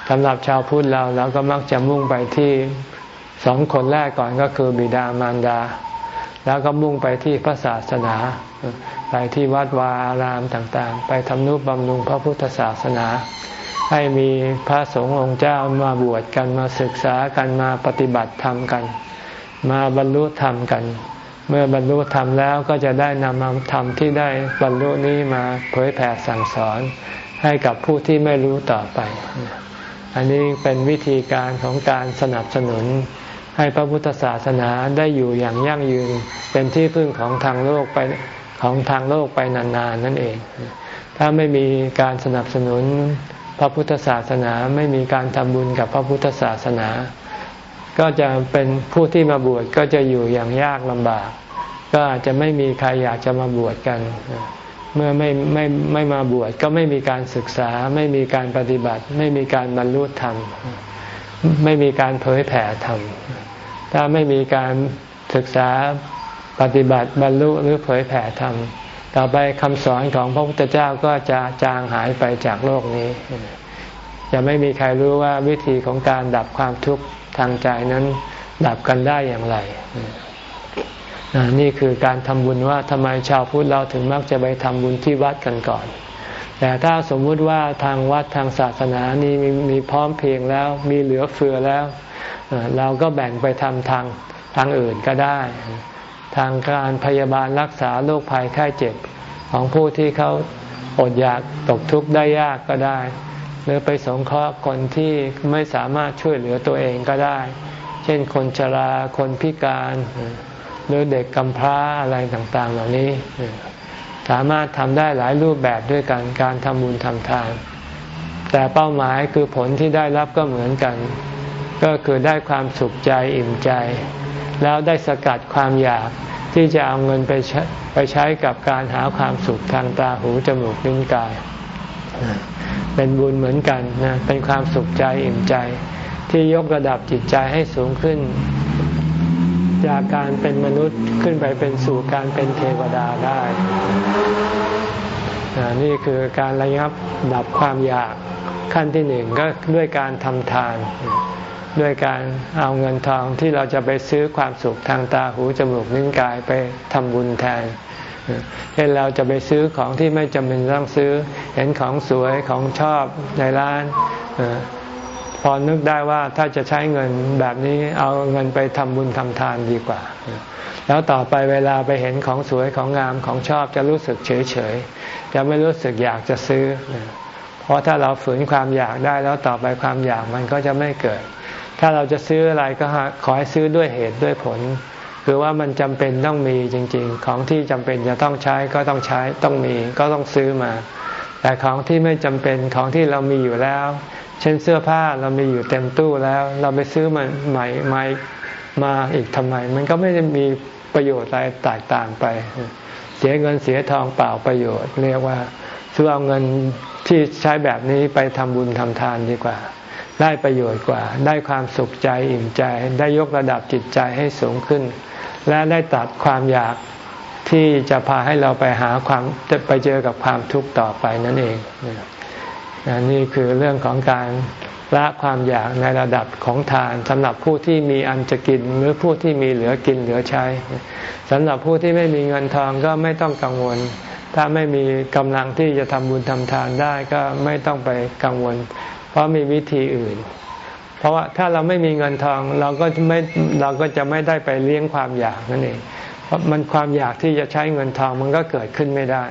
สำหรับชาวพุทธเราเราก็มักจะมุ่งไปที่สองคนแรกก่อนก็คือบิดามารดา แล้วก็มุ่งไปที่พระศาสนา ไปที่วัดวาอารามต่างๆ ไปทำนุบำรุงพระพุทธศาสนา ให้มีพระสงฆ์องค์เจ้ามาบวชกันมาศึกษากันมาปฏิบัติธรรมกัน มาบรรลุธรรมกัน เมื่อบรรลุธรรมแล้วก็จะได้นำธรรมที่ได้บรรลุนี้มาเผยแผ่สั่งสอน ให้กับผู้ที่ไม่รู้ต่อไป อันนี้เป็นวิธีการของการสนับสนุน ให้พระพุทธศาสนาได้อยู่อย่างยั่งยืน เป็นที่พึ่งของทางโลกไปของทางโลกไปนานๆนนั่นเอง ถ้าไม่มีการสนับสนุน พระพุทธศาสนาไม่มีการทำบุญกับพระพุทธศาสนา ก็จะเป็นผู้ที่มาบวชก็จะอยู่อย่างยากลำบาก ก็อาจจะไม่มีใครอยากจะมาบวชกัน เมื่อไม่ไม่ไม่มาบวชก็ไม่มีการศึกษา ไม่มีการปฏิบัติ ไม่มีการบรรลุธรรม ไม่มีการเผยแผ่ธรรม ถ้าไม่มีการศึกษาปฏิบัติบรรลุหรือเผยแผ่ธรรม ต่อไปคำสอนของพระพุทธเจ้าก็จะจางหายไปจากโลกนี้จะไม่มีใครรู้ว่าวิธีของการดับความทุกข์ทางใจนั้น ดับกันได้อย่างไร นี่คือการทำบุญว่าทำไมชาวพุทธเราถึงมักจะไปทำบุญที่วัดกันก่อน แต่ถ้าสมมุติว่าทางวัดทางศาสนานี้มีมีพร้อมเพียงแล้วมีเหลือเฟือแล้ว เราก็แบ่งไปทำทางทางอื่นก็ได้ ทางการพยาบาลรักษาโรคภัยไข้เจ็บของผู้ที่เขาอดอยากตกทุกข์ได้ยากก็ได้ หรือไปสงเคราะห์คนที่ไม่สามารถช่วยเหลือตัวเองก็ได้ เช่นคนชราคนพิการ หรือเด็กกำพร้าอะไรต่างๆ เหล่านี้ สามารถทำได้หลายรูปแบบด้วยกันการทำบุญทำทาน แต่เป้าหมายคือผลที่ได้รับก็เหมือนกัน ก็คือได้ความสุขใจอิ่มใจ แล้วได้สกัดความอยากที่จะเอาเงินไปใช้ไปใช้กับการหาความสุขทางตาหูจมูกลิ้นกาย เป็นบุญเหมือนกันนะเป็นความสุขใจอิ่มใจ ที่ยกระดับจิตใจให้สูงขึ้น จากการเป็นมนุษย์ขึ้นไปเป็นสู่การเป็นเทวดาได้นี่คือการระงับดับความอยากขั้นที่หนึ่งก็ด้วยการทำทาน ด้วยการเอาเงินทองที่เราจะไปซื้อความสุขทางตาหูจมูกนิ้วกายไปทำบุญแทนเช่นเราจะไปซื้อของที่ไม่จำเป็นต้องซื้อ เห็นของสวยของชอบในร้านพอนึกได้ว่าถ้าจะใช้เงินแบบนี้เอาเงินไปทำบุญทำทานดีกว่า แล้วต่อไปเวลาไปเห็นของสวยของงามของชอบจะรู้สึกเฉยเฉยจะไม่รู้สึกอยากจะซื้อ เพราะถ้าเราฝืนความอยากได้แล้วต่อไปความอยากมันก็จะไม่เกิด ถ้าเราจะซื้ออะไรก็ขอให้ซื้อด้วยเหตุด้วยผล คือว่ามันจำเป็นต้องมีจริง ๆ ของที่จำเป็นจะต้องใช้ก็ต้องใช้ต้องมีก็ต้องซื้อมา แต่ของที่ไม่จำเป็นของที่เรามีอยู่แล้ว เช่นเสื้อผ้าเรามีอยู่เต็มตู้แล้ว เราไปซื้อมันใหม่ใหม่มาอีกทำไม มันก็ไม่ได้มีประโยชน์อะไรแตกต่างไป เสียเงินเสียทองเปล่าประโยชน์ เรียกว่าซื้อเอาเงินที่ใช้แบบนี้ไปทำบุญทำทานดีกว่า ได้ประโยชน์กว่า ได้ความสุขใจอิ่มใจ ได้ยกระดับจิตใจให้สูงขึ้น และได้ตัดความอยากที่จะพาให้เราไปหาความไปเจอกับความทุกข์ต่อไปนั่นเองนี่คือเรื่องของการละความอยากในระดับของทานสำหรับผู้ที่มีอันจะกินหรือผู้ที่มีเหลือกินเหลือใช้สำหรับผู้ที่ไม่มีเงินทองก็ไม่ต้องกังวล ถ้าไม่มีกำลังที่จะทำบุญทำทานได้ก็ไม่ต้องไปกังวล ราะมีวิธีอื่น เพราะว่าถ้าเราไม่มีเงินทองเราก็ไม่เราก็จะไม่ได้ไปเลี้ยงความอยากนั่นเองเพราะมันความอยากที่จะใช้เงินทองมันก็เกิดขึ้นไม่ได้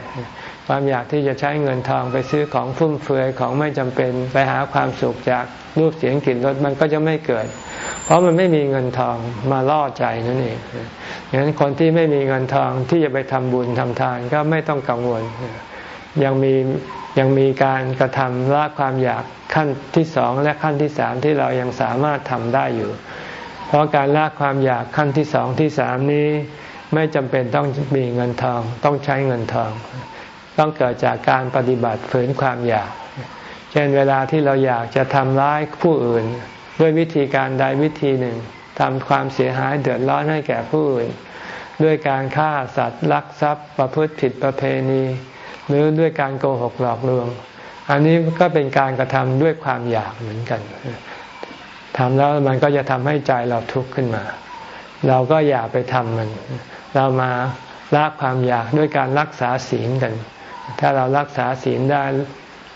ความอยากที่จะใช้เงินทองไปซื้อของฟุ่มเฟือยของไม่จำเป็นไปหาความสุขจากรูปเสียงกลิ่นรสมันก็จะไม่เกิด เพราะมันไม่มีเงินทองมาล่อใจนั่นเองอย่างนั้นคนที่ไม่มีเงินทองที่จะไปทำบุญทำทานก็ไม่ต้องกังวล ยังมี ยังมีการกระทำละความอยากขั้นที่สองและขั้นที่สามที่เรายังสามารถทำได้อยู่ เพราะการละความอยากขั้นที่สองที่สามนี้ ไม่จำเป็นต้องมีเงินทอง ต้องใช้เงินทอง ต้องเกิดจากการปฏิบัติฝืนความอยาก เช่นเวลาที่เราอยากจะทำร้ายผู้อื่น ด้วยวิธีการใดวิธีหนึ่งทำความเสียหายเดือดร้อนให้แก่ผู้อื่น ด้วยการฆ่าสัตว์ลักทรัพย์ประพฤติผิดประเพณี หรือด้วยการโกหกหลอกลวง อันนี้ก็เป็นการกระทำด้วยความอยากเหมือนกันทำแล้วมันก็จะทำให้ใจเราทุกข์ขึ้นมา เราก็อย่าไปทำมัน เรามาละความอยากด้วยการรักษาศีลกัน ถ้าเรารักษาศีลได้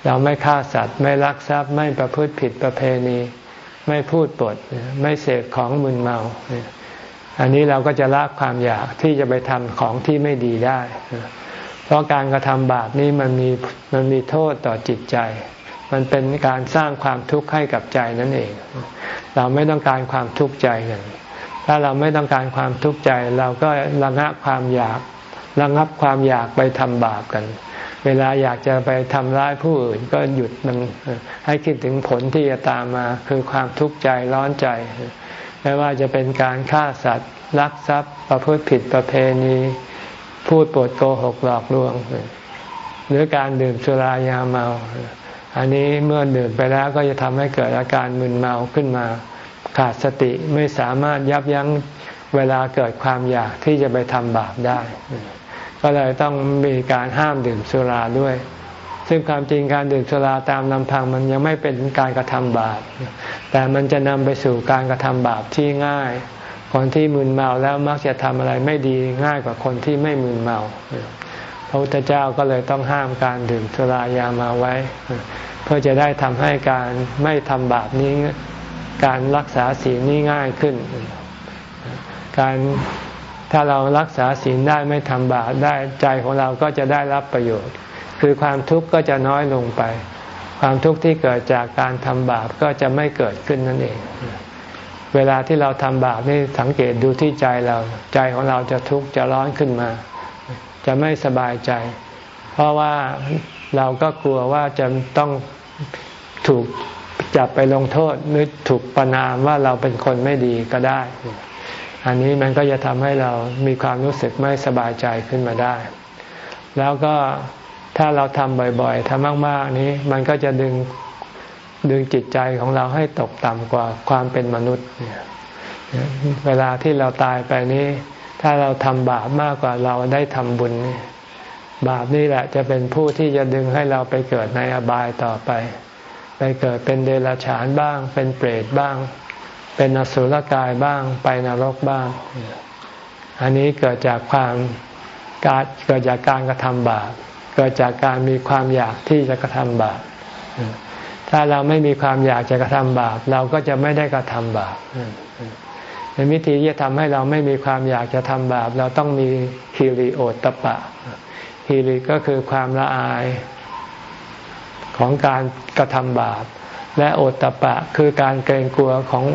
เราไม่ฆ่าสัตว์ ไม่ลักทรัพย์ไม่ประพฤติผิดประเพณี ไม่พูดปด ไม่เสพของมึนเมา อันนี้เราก็จะละความอยากที่จะไปทำของที่ไม่ดีได้ ราะการกระทำบาปนี้มันมีมันมีโทษต่อจิตใจ มันเป็นการสร้างความทุกข์ให้กับใจนั่นเอง เราไม่ต้องการความทุกข์ใจกันถ้าเราไม่ต้องการความทุกข์ใจ เราก็ระงับความอยากระงับความอยากไปทำบาปกัน เวลาอยากจะไปทำร้ายผู้อื่นก็หยุดมันให้คิดถึงผลที่จะตามมาคือความทุกข์ใจร้อนใจ ไม่ว่าจะเป็นการฆ่าสัตว์ลักทรัพย์ ประพฤติผิดประเพณี พูดปดโกหกหลอกลวง หรือการดื่มสุรายาเมา อันนี้เมื่อดื่มไปแล้วก็จะทำให้เกิดอาการมึนเมาขึ้นมา ขาดสติไม่สามารถยับยั้งเวลาเกิดความอยากที่จะไปทำบาปได้ ก็เลยต้องมีการห้ามดื่มสุราด้วย ซึ่งความจริงการดื่มสุราตามลำพังมันยังไม่เป็นการกระทำบาป แต่มันจะนำไปสู่การกระทำบาปที่ง่าย คนที่มึนเมาแล้วมักจะทำอะไรไม่ดีง่ายกว่าคนที่ไม่มึนเมาพระพุทธเจ้าก็เลยต้องห้ามการดื่มสุรายามาไว้ เพื่อจะได้ทำให้การไม่ทำบาปนี้การรักษาศีลนี้ง่ายขึ้น การถ้าเรารักษาศีลได้ไม่ทำบาปได้ใจของเราก็จะได้รับประโยชน์ คือความทุกข์ก็จะน้อยลงไป ความทุกข์ที่เกิดจากการทำบาปก็จะไม่เกิดขึ้นนั่นเอง เวลาที่เราทำบาปนี่สังเกตดูที่ใจเรา ใจของเราจะทุกข์จะร้อนขึ้นมา จะไม่สบายใจ เพราะว่าเราก็กลัวว่าจะต้องถูกจับไปลงโทษหรือถูกประนามว่าเราเป็นคนไม่ดีก็ได้ อันนี้มันก็จะทำให้เรามีความรู้สึกไม่สบายใจขึ้นมาได้ แล้วก็ถ้าเราทำบ่อยๆทำมากๆนี้ มันก็จะดึง ดึงจิตใจของเราให้ตกต่ำกว่าความเป็นมนุษย์ เวลาที่เราตายไปนี้ ถ้าเราทำบาปมากกว่าเราได้ทำบุญ บาปนี่แหละจะเป็นผู้ที่จะดึงให้เราไปเกิดในอบายต่อไป ไปเกิดเป็นเดรัจฉานบ้าง เป็นเปรตบ้าง เป็นอสุรกายบ้าง ไปนรกบ้าง อันนี้เกิดจากความการเกิดจากการกระทำบาป เกิดจากการมีความอยากที่จะกระทำบาป ถ้าเราไม่มีความอยากจะกระทำบาป เราก็จะไม่ได้กระทำบาปในวิธีที่จะทำให้เราไม่มีความอยากจะทำบาป เราต้องมีฮิริโอตปะฮิริก็คือความละอายของการกระทำบาป และโอตปะคือการเกรงกลัวของ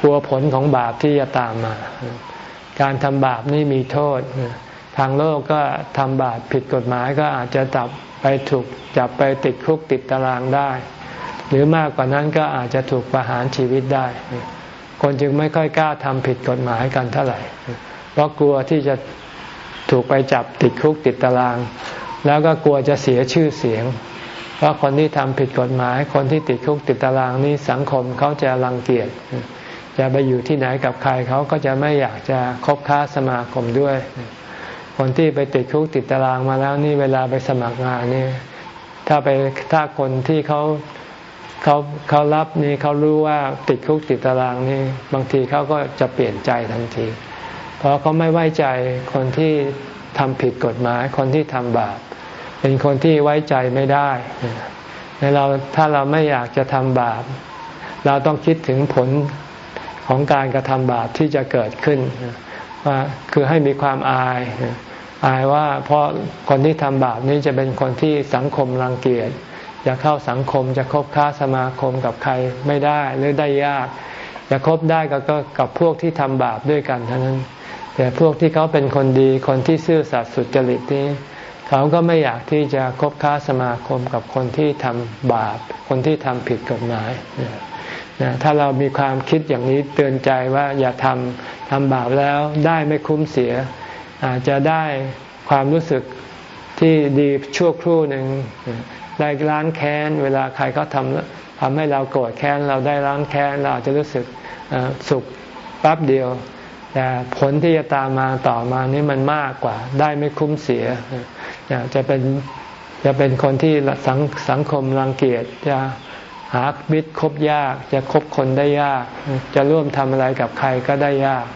กลัวผลของบาปที่จะตามมา การทำบาปนี่มีโทษ ทางโลกก็ทำบาปผิดกฎหมายก็อาจจะจับไปถูกจับไปติดคุกติดตารางได้ หรือมากกว่านั้นก็อาจจะถูกประหารชีวิตได้ คนจึงไม่ค่อยกล้าทำผิดกฎหมายกันเท่าไหร่ เพราะกลัวที่จะถูกไปจับติดคุกติดตาราง แล้วก็กลัวจะเสียชื่อเสียง เพราะคนที่ทำผิดกฎหมาย คนที่ติดคุกติดตารางนี่สังคมเขาจะรังเกียจจะไปอยู่ที่ไหนกับใครเขาก็จะไม่อยากจะคบค้าสมาคมด้วย คนที่ไปติดคุกติดตารางมาแล้วนี่เวลาไปสมัครงานนี่ถ้าไปถ้าคนที่เขา เขาเขารับนี่เขารู้ว่าติดคุกติดตารางนี่ บางทีเขาก็จะเปลี่ยนใจทันที เพราะเขาไม่ไว้ใจคนที่ทำผิดกฎหมาย คนที่ทำบาปเป็นคนที่ไว้ใจไม่ได้ในเราถ้าเราไม่อยากจะทำบาป เราต้องคิดถึงผลของการกระทำบาปที่จะเกิดขึ้นว่าคือให้มีความอายอายว่าเพราะคนที่ทำบาปนี้จะเป็นคนที่สังคมรังเกียจ จะเข้าสังคมจะคบค้าสมาคมกับใครไม่ได้หรือได้ยากจะคบได้ก็กับพวกที่ทำบาปด้วยกันเท่านั้น แต่พวกที่เขาเป็นคนดีคนที่ซื่อสัตย์สุจริตนี้เขาก็ไม่อยากที่จะคบค้าสมาคมกับคนที่ทำบาป คนที่ทำผิดกฎหมายนะถ้าเรามีความคิดอย่างนี้เตือนใจว่าอย่าทำทำบาปแล้วได้ไม่คุ้มเสีย อาจจะได้ความรู้สึกที่ดีชั่วครู่หนึ่ง ได้ล้างแค้น เวลาใครเขาทำทำให้เราโกรธแค้น เราได้ล้างแค้น เราจะรู้สึกสุขแป๊บเดียว แต่ผลที่จะตามมาต่อมานี่มันมากกว่า ได้ไม่คุ้มเสีย จะเป็นจะเป็นคนที่สังสังคมรังเกียจจะหามิตคบยาก จะคบคนได้ยาก จะร่วมทำอะไรกับใครก็ได้ยาก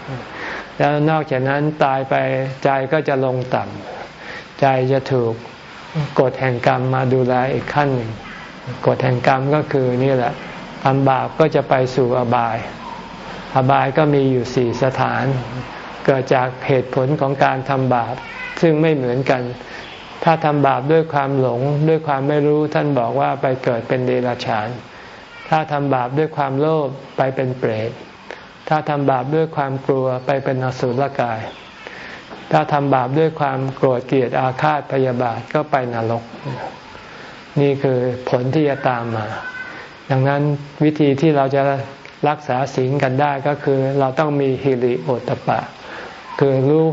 แล้วนอกจากนั้นตายไปใจก็จะลงต่ำใจจะถูก กฎแห่งกรรมมาดูแลอีกขั้นหนึ่งกฎแห่งกรรมก็คือนี่แหละทำบาปก็จะไปสู่อบาย อบายก็มีอยู่สี่สถาน เกิดจากเหตุผลของการทำบาปซึ่งไม่เหมือนกัน ถ้าทำบาปด้วยความหลงด้วยความไม่รู้ท่านบอกว่าไปเกิดเป็นเดรัจฉาน ถ้าทำบาปด้วยความโลภไปเป็นเปรต ถ้าทำบาปด้วยความกลัวไปเป็นอสุรกาย ถ้าทำบาปด้วยความโกรธเกลียดอาฆาตพยาบาทก็ไปนรก นี่คือผลที่จะตามมา ดังนั้นวิธีที่เราจะรักษาศีลกันได้ก็คือเราต้องมีฮิริโอตปะ คือรู้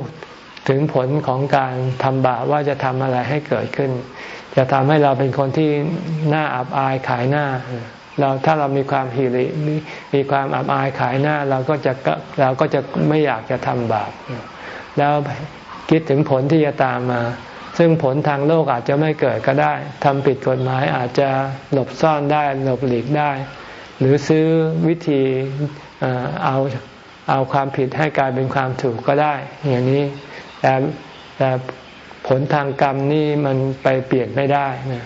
ถึงผลของการทำบาปว่าจะทำอะไรให้เกิดขึ้น จะทำให้เราเป็นคนที่หน้าอับอายขายหน้า เราถ้าเรามีความหิริมีความอับอายขายหน้า เราก็จะเราก็จะไม่อยากจะทำบาป แล้วคิดถึงผลที่จะตามมา ซึ่งผลทางโลกอาจจะไม่เกิดก็ได้ทำผิดกฎหมายอาจจะหลบซ่อนได้หลบหลีกได้ หรือซื้อวิธีเอาเอาความผิดให้กลายเป็นความถูกก็ได้ อย่างนี้แต่แต่ผลทางกรรมนี่มันไปเปลี่ยนไม่ได้นะ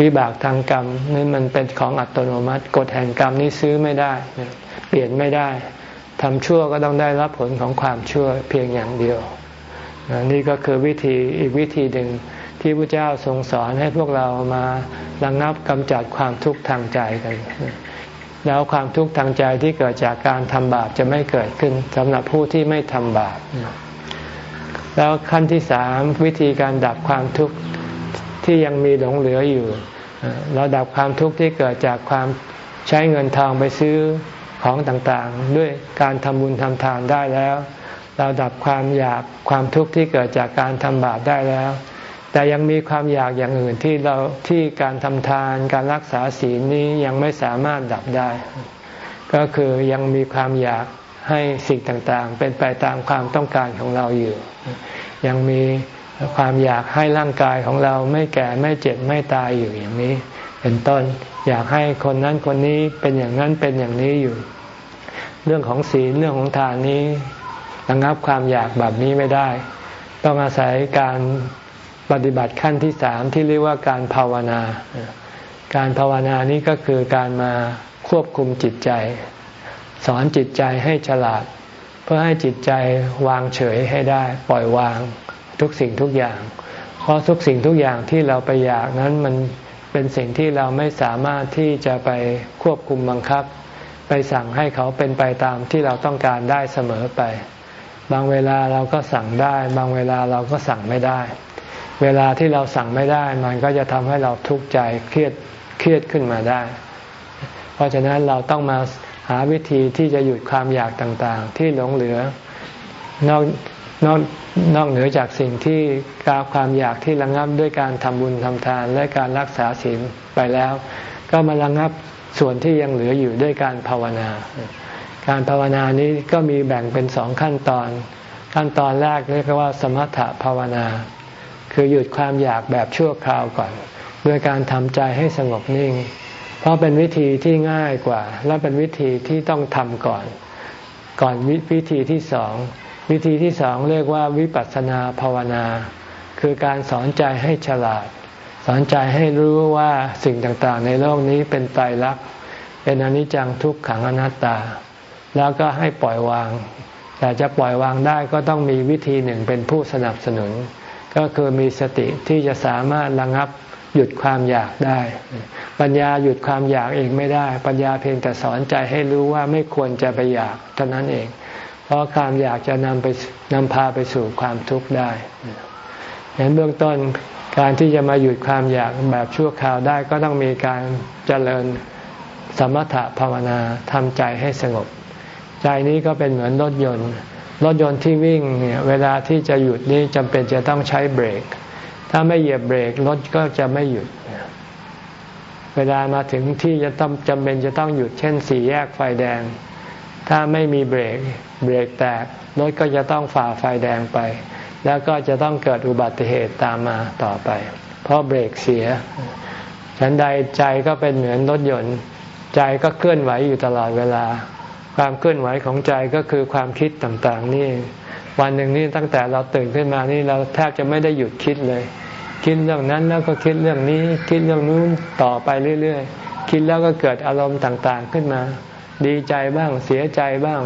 วิบากทางกรรมนี่มันเป็นของอัตโนมัติ กฎแห่งกรรมนี่ซื้อไม่ได้นะเปลี่ยนไม่ได้ำชั่วก็ต้องได้รับผลของความชั่วเพียงอย่างเดียวนะนี่ก็คือวิธีอีกวิธีหนึ่งที่พระเจ้าทรงสอนให้พวกเรามาระงงับกำจัดความทุกข์ทางใจกัน แล้วความทุกข์ทางใจที่เกิดจากการทำบาปจะไม่เกิดขึ้นสำหรับผู้ที่ไม่ทำบาปแล้วขั้นที่สามวิธีการดับความทุกข์ที่ยังมีหลงเหลืออยู่เราดับความทุกข์ที่เกิดจากความใช้เงินทองไปซื้อ ของต่างๆ ด้วยการทำบุญทำทานได้แล้ว เราดับความอยากความทุกข์ที่เกิดจากการทำบาปได้แล้ว แต่ยังมีความอยากอย่างอื่นที่เราที่การทำทานการรักษาศีลนี้ยังไม่สามารถดับได้ ก็คือยังมีความอยากให้สิ่งต่างๆ เป็นไปตามความต้องการของเราอยู่ ยังมีความอยากให้ร่างกายของเราไม่แก่ไม่เจ็บไม่ตายอยู่อย่างนี้ เป็นต้น อยากให้คนนั้นคนนี้เป็นอย่างนั้นเป็นอย่างนี้อยู่ เรื่องของศีลเรื่องของทานนี้ระงับความอยากแบบนี้ไม่ได้ ต้องอาศัยการปฏิบัติขั้นที่สามที่เรียกว่าการภาวนา การภาวนานี้ก็คือการมาควบคุมจิตใจ สอนจิตใจให้ฉลาด เพื่อให้จิตใจวางเฉยให้ได้ ปล่อยวางทุกสิ่งทุกอย่าง เพราะทุกสิ่งทุกอย่างที่เราไปอยากนั้นมัน เป็นสิ่งที่เราไม่สามารถที่จะไปควบคุมบังคับ ไปสั่งให้เขาเป็นไปตามที่เราต้องการได้เสมอไป บางเวลาเราก็สั่งได้ บางเวลาเราก็สั่งไม่ได้ เวลาที่เราสั่งไม่ได้ มันก็จะทำให้เราทุกข์ใจเครียดเครียดขึ้นมาได้ เพราะฉะนั้นเราต้องมาหาวิธีที่จะหยุดความอยากต่างๆ ที่หลงเหลือนอก นอกนอกเหนือจากสิ่งที่กาความอยากที่ระงับด้วยการทำบุญทำทานและการรักษาศีลไปแล้ว ก็มาระงับส่วนที่ยังเหลืออยู่ด้วยการภาวนา การภาวนานี้ก็มีแบ่งเป็นสองขั้นตอน ขั้นตอนแรกเรียกว่า สมถะภาวนา คือหยุดความอยากแบบชั่วคราวก่อน ด้วยการทำใจให้สงบนิ่ง เพราะเป็นวิธีที่ง่ายกว่า และเป็นวิธีที่ต้องทำก่อน ก่อนวิธีที่สอง วิธีที่สองเรียกว่าวิปัสสนาภาวนา คือการสอนใจให้ฉลาด สอนใจให้รู้ว่าสิ่งต่างๆ ในโลกนี้เป็นไตรลักษณ์เป็นอนิจจังทุกขังอนัตตา แล้วก็ให้ปล่อยวาง แต่จะปล่อยวางได้ก็ต้องมีวิธีหนึ่งเป็นผู้สนับสนุน ก็คือมีสติที่จะสามารถระงับหยุดความอยากได้ ปัญญาหยุดความอยากเองไม่ได้ ปัญญาเพียงแต่สอนใจให้รู้ว่าไม่ควรจะไปอยากเท่านั้นเอง เพราะความอยากจะนำไปนำพาไปสู่ความทุกข์ได้เห็นเบื้องต้นการที่จะมาหยุดความอยากแบบชั่วคราวได้ก็ต้องมีการเจริญสมถะภาวนาทำใจให้สงบ ใจนี้ก็เป็นเหมือนรถยนต์รถยนต์ที่วิ่งเนี่ยเวลาที่จะหยุดนี่จำเป็นจะต้องใช้เบรก ถ้าไม่เหยียบเบรกรถก็จะไม่หยุด เวลามาถึงที่จะต้องจำเป็นจะต้องหยุดเช่นสี่แยกไฟแดง ถ้าไม่มีเบรกเบรกแตกรถก็จะต้องฝ่าไฟแดงไป แล้วก็จะต้องเกิดอุบัติเหตุตามมาต่อไป เพราะเบรกเสีย ฉันใดใจก็เป็นเหมือนรถยนต์ ใจก็เคลื่อนไหวอยู่ตลอดเวลา ความเคลื่อนไหวของใจก็คือความคิดต่างๆนี่ วันหนึ่งนี่ตั้งแต่เราตื่นขึ้นมานี่เราแทบจะไม่ได้หยุดคิดเลย คิดเรื่องนั้นแล้วก็คิดเรื่องนี้ คิดเรื่องนู้นต่อไปเรื่อยๆ คิดแล้วก็เกิดอารมณ์ต่างๆขึ้นมา ดีใจบ้าง เสียใจบ้าง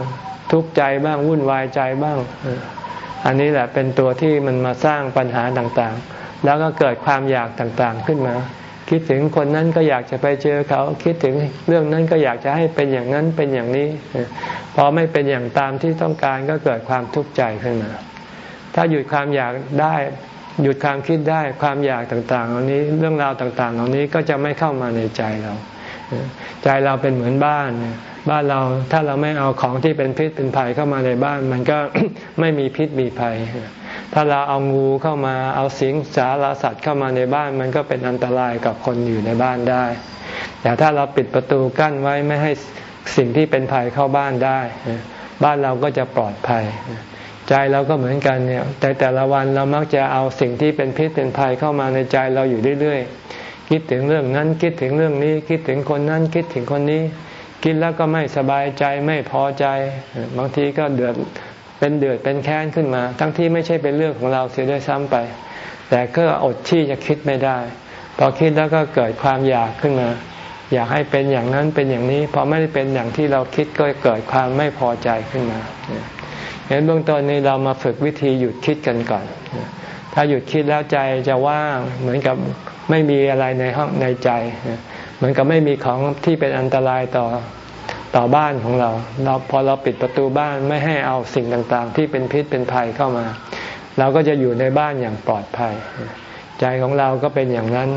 ทุกข์ใจบ้างวุ่นวายใจบ้าง อันนี้แหละเป็นตัวที่มันมาสร้างปัญหาต่างๆ แล้วก็เกิดความอยากต่างๆขึ้นมา คิดถึงคนนั้นก็อยากจะไปเจอเขา คิดถึงเรื่องนั้นก็อยากจะให้เป็นอย่างนั้นเป็นอย่างนี้ พอไม่เป็นอย่างตามที่ต้องการก็เกิดความทุกข์ใจขึ้นมา ถ้าหยุดความอยากได้หยุดความคิดได้ความอยากต่างๆ เหล่านี้เรื่องราวต่างๆ เหล่านี้ก็จะไม่เข้ามาในใจเรา ใจเราเป็นเหมือนบ้าน บ้านเราถ้าเราไม่เอาของที่เป็นพิษเป็นภัยเข้ามาในบ้าน มันก็ไม่มีพิษมีภัย ถ้าเราเอางูเข้ามาเอาสิงสารสัตว์เข้ามาในบ้าน มันก็เป็นอันตรายกับคนอยู่ในบ้านได้ แต่ถ้าเราปิดประตูกั้นไว้ไม่ให้สิ่งที่เป็นภัยเข้าบ้านได้ บ้านเราก็จะปลอดภัย ใจเราก็เหมือนกันเนี่ยแต่แต่ละวันเรามักจะเอาสิ่งที่เป็นพิษเป็นภัยเข้ามาในใจเราอยู่เรื่อยๆคิดถึงเรื่องนั้นคิดถึงเรื่องนี้คิดถึงคนนั้นคิดถึงคนนี้ กินแล้วก็ไม่สบายใจไม่พอใจ บางทีก็เดือดเป็นเดือดเป็นแค้นขึ้นมา ทั้งที่ไม่ใช่เป็นเรื่องของเราเสียด้วยซ้ำไป แต่ก็อดที่จะคิดไม่ได้ พอคิดแล้วก็เกิดความอยากขึ้นมา อยากให้เป็นอย่างนั้นเป็นอย่างนี้พอไม่ได้เป็นอย่างที่เราคิดก็เกิดความไม่พอใจขึ้นมาเห็นเบื้องต้นนี้เรามาฝึกวิธีหยุดคิดกันก่อน ถ้าหยุดคิดแล้วใจจะว่างเหมือนกับไม่มีอะไรในห้องในใจ เหมือนกับไม่มีของที่เป็นอันตรายต่อต่อบ้านของเรา เราพอเราปิดประตูบ้านไม่ให้เอาสิ่งต่างๆ ที่เป็นพิษเป็นภัยเข้ามา เราก็จะอยู่ในบ้านอย่างปลอดภัย ใจของเราก็เป็นอย่างนั้น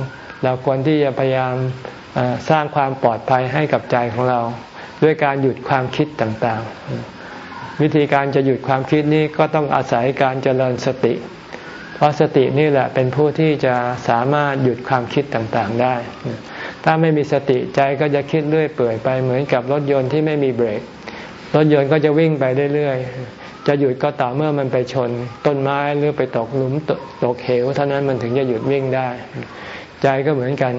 เราควรที่จะพยายามสร้างความปลอดภัยให้กับใจของเรา ด้วยการหยุดความคิดต่างๆ วิธีการจะหยุดความคิดนี้ก็ต้องอาศัยการเจริญสติ เพราะสตินี่แหละเป็นผู้ที่จะสามารถหยุดความคิดต่างๆได้ ถ้าไม่มีสติใจก็จะคิดเรื่อยเปื่อยไปเหมือนกับรถยนต์ที่ไม่มีเบรก รถยนต์ก็จะวิ่งไปเรื่อยๆ จะหยุดก็ต่อเมื่อมันไปชน ต้นไม้หรือไปตกหลุมตกเหวเท่านั้นมันถึงจะหยุดวิ่งได้ ใจก็เหมือนกัน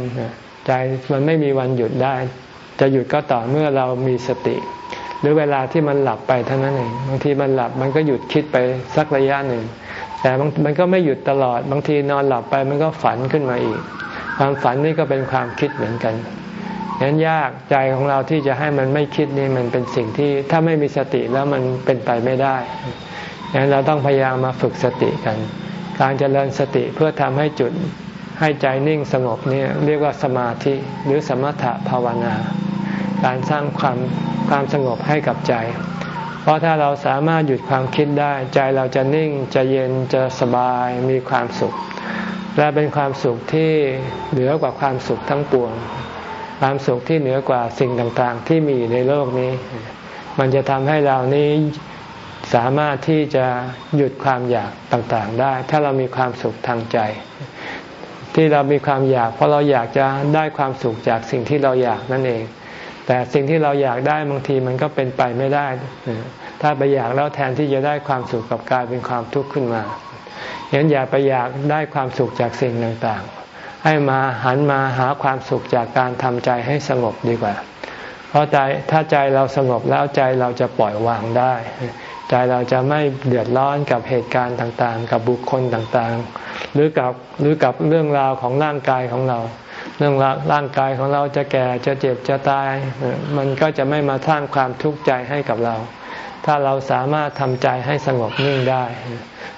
ใจมันไม่มีวันหยุดได้ จะหยุดก็ต่อเมื่อเรามีสติ หรือเวลาที่มันหลับไปเท่านั้นเองบางทีมันหลับมันก็หยุดคิดไปสักระยะหนึ่งแต่มันก็ไม่หยุดตลอด บางทีนอนหลับไปมันก็ฝันขึ้นมาอีก ความฝันนี่ก็เป็นความคิดเหมือนกันงั้นยากใจของเราที่จะให้มันไม่คิดนี่มันเป็นสิ่งที่ถ้าไม่มีสติแล้วมันเป็นไปไม่ได้งั้นเราต้องพยายามมาฝึกสติกัน การเจริญสติเพื่อทำให้จุดให้ใจนิ่งสงบนี่เรียกว่าสมาธิหรือสมถะภาวนา การสร้างความความสงบให้กับใจ เพราะถ้าเราสามารถหยุดความคิดได้ ใจเราจะนิ่งจะเย็นจะสบายมีความสุข และเป็นความสุขที่เหนือกว่าความสุขทั้งปวง ความสุขที่เหนือกว่าสิ่งต่างๆ ที่มีในโลกนี้ มันจะทำให้เรานี้สามารถที่จะหยุดความอยากต่างๆได้ ถ้าเรามีความสุขทางใจ ที่เรามีความอยาก เพราะเราอยากจะได้ความสุขจากสิ่งที่เราอยากนั่นเอง แต่สิ่งที่เราอยากได้บางทีมันก็เป็นไปไม่ได้ ถ้าไปอยากแล้วแทนที่จะได้ความสุขกับกลายเป็นความทุกข์ขึ้นมา งั้นอย่าไปอยากได้ความสุขจากสิ่งต่างๆ ให้มาหันมาหาความสุขจากการทำใจให้สงบดีกว่า เพราะใจถ้าใจเราสงบแล้วใจเราจะปล่อยวางได้ ใจเราจะไม่เดือดร้อนกับเหตุการณ์ต่างๆ กับบุคคลต่างๆ หรือกับหรือกับเรื่องราวของร่างกายของเราเรื่องร่างกายของเราจะแก่จะเจ็บจะตาย มันก็จะไม่มาสร้างความทุกข์ใจให้กับเรา ถ้าเราสามารถทำใจให้สงบนิ่งได้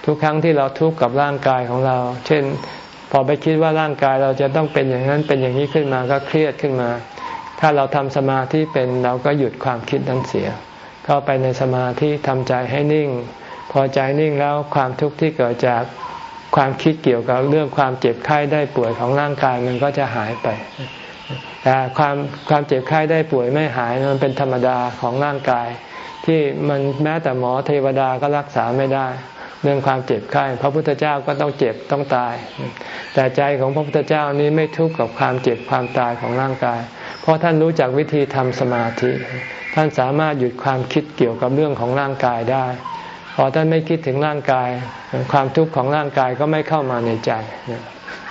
ทุกครั้งที่เราทุกข์กับร่างกายของเรา เช่น พอไปคิดว่าร่างกายเราจะต้องเป็นอย่างนั้นเป็นอย่างนี้ขึ้นมาก็เครียดขึ้นมา ถ้าเราทำสมาธิเป็นเราก็หยุดความคิดนั้นเสีย เข้าไปในสมาธิทำใจให้นิ่ง พอใจนิ่งแล้วความทุกข์ที่เกิดจากความคิดเกี่ยวกับเรื่องความเจ็บไข้ได้ป่วยของร่างกายมันก็จะหายไปแต่ความความเจ็บไข้ได้ป่วยไม่หายมันเป็นธรรมดาของร่างกาย ที่มันแม้แต่หมอเทวดาก็รักษาไม่ได้ เรื่องความเจ็บไข้พระพุทธเจ้าก็ต้องเจ็บต้องตาย แต่ใจของพระพุทธเจ้านี้ไม่ทุกข์กับความเจ็บความตายของร่างกาย เพราะท่านรู้จักวิธีทำสมาธิ ท่านสามารถหยุดความคิดเกี่ยวกับเรื่องของร่างกายได้ พอท่านไม่คิดถึงร่างกาย ความทุกข์ของร่างกายก็ไม่เข้ามาในใจ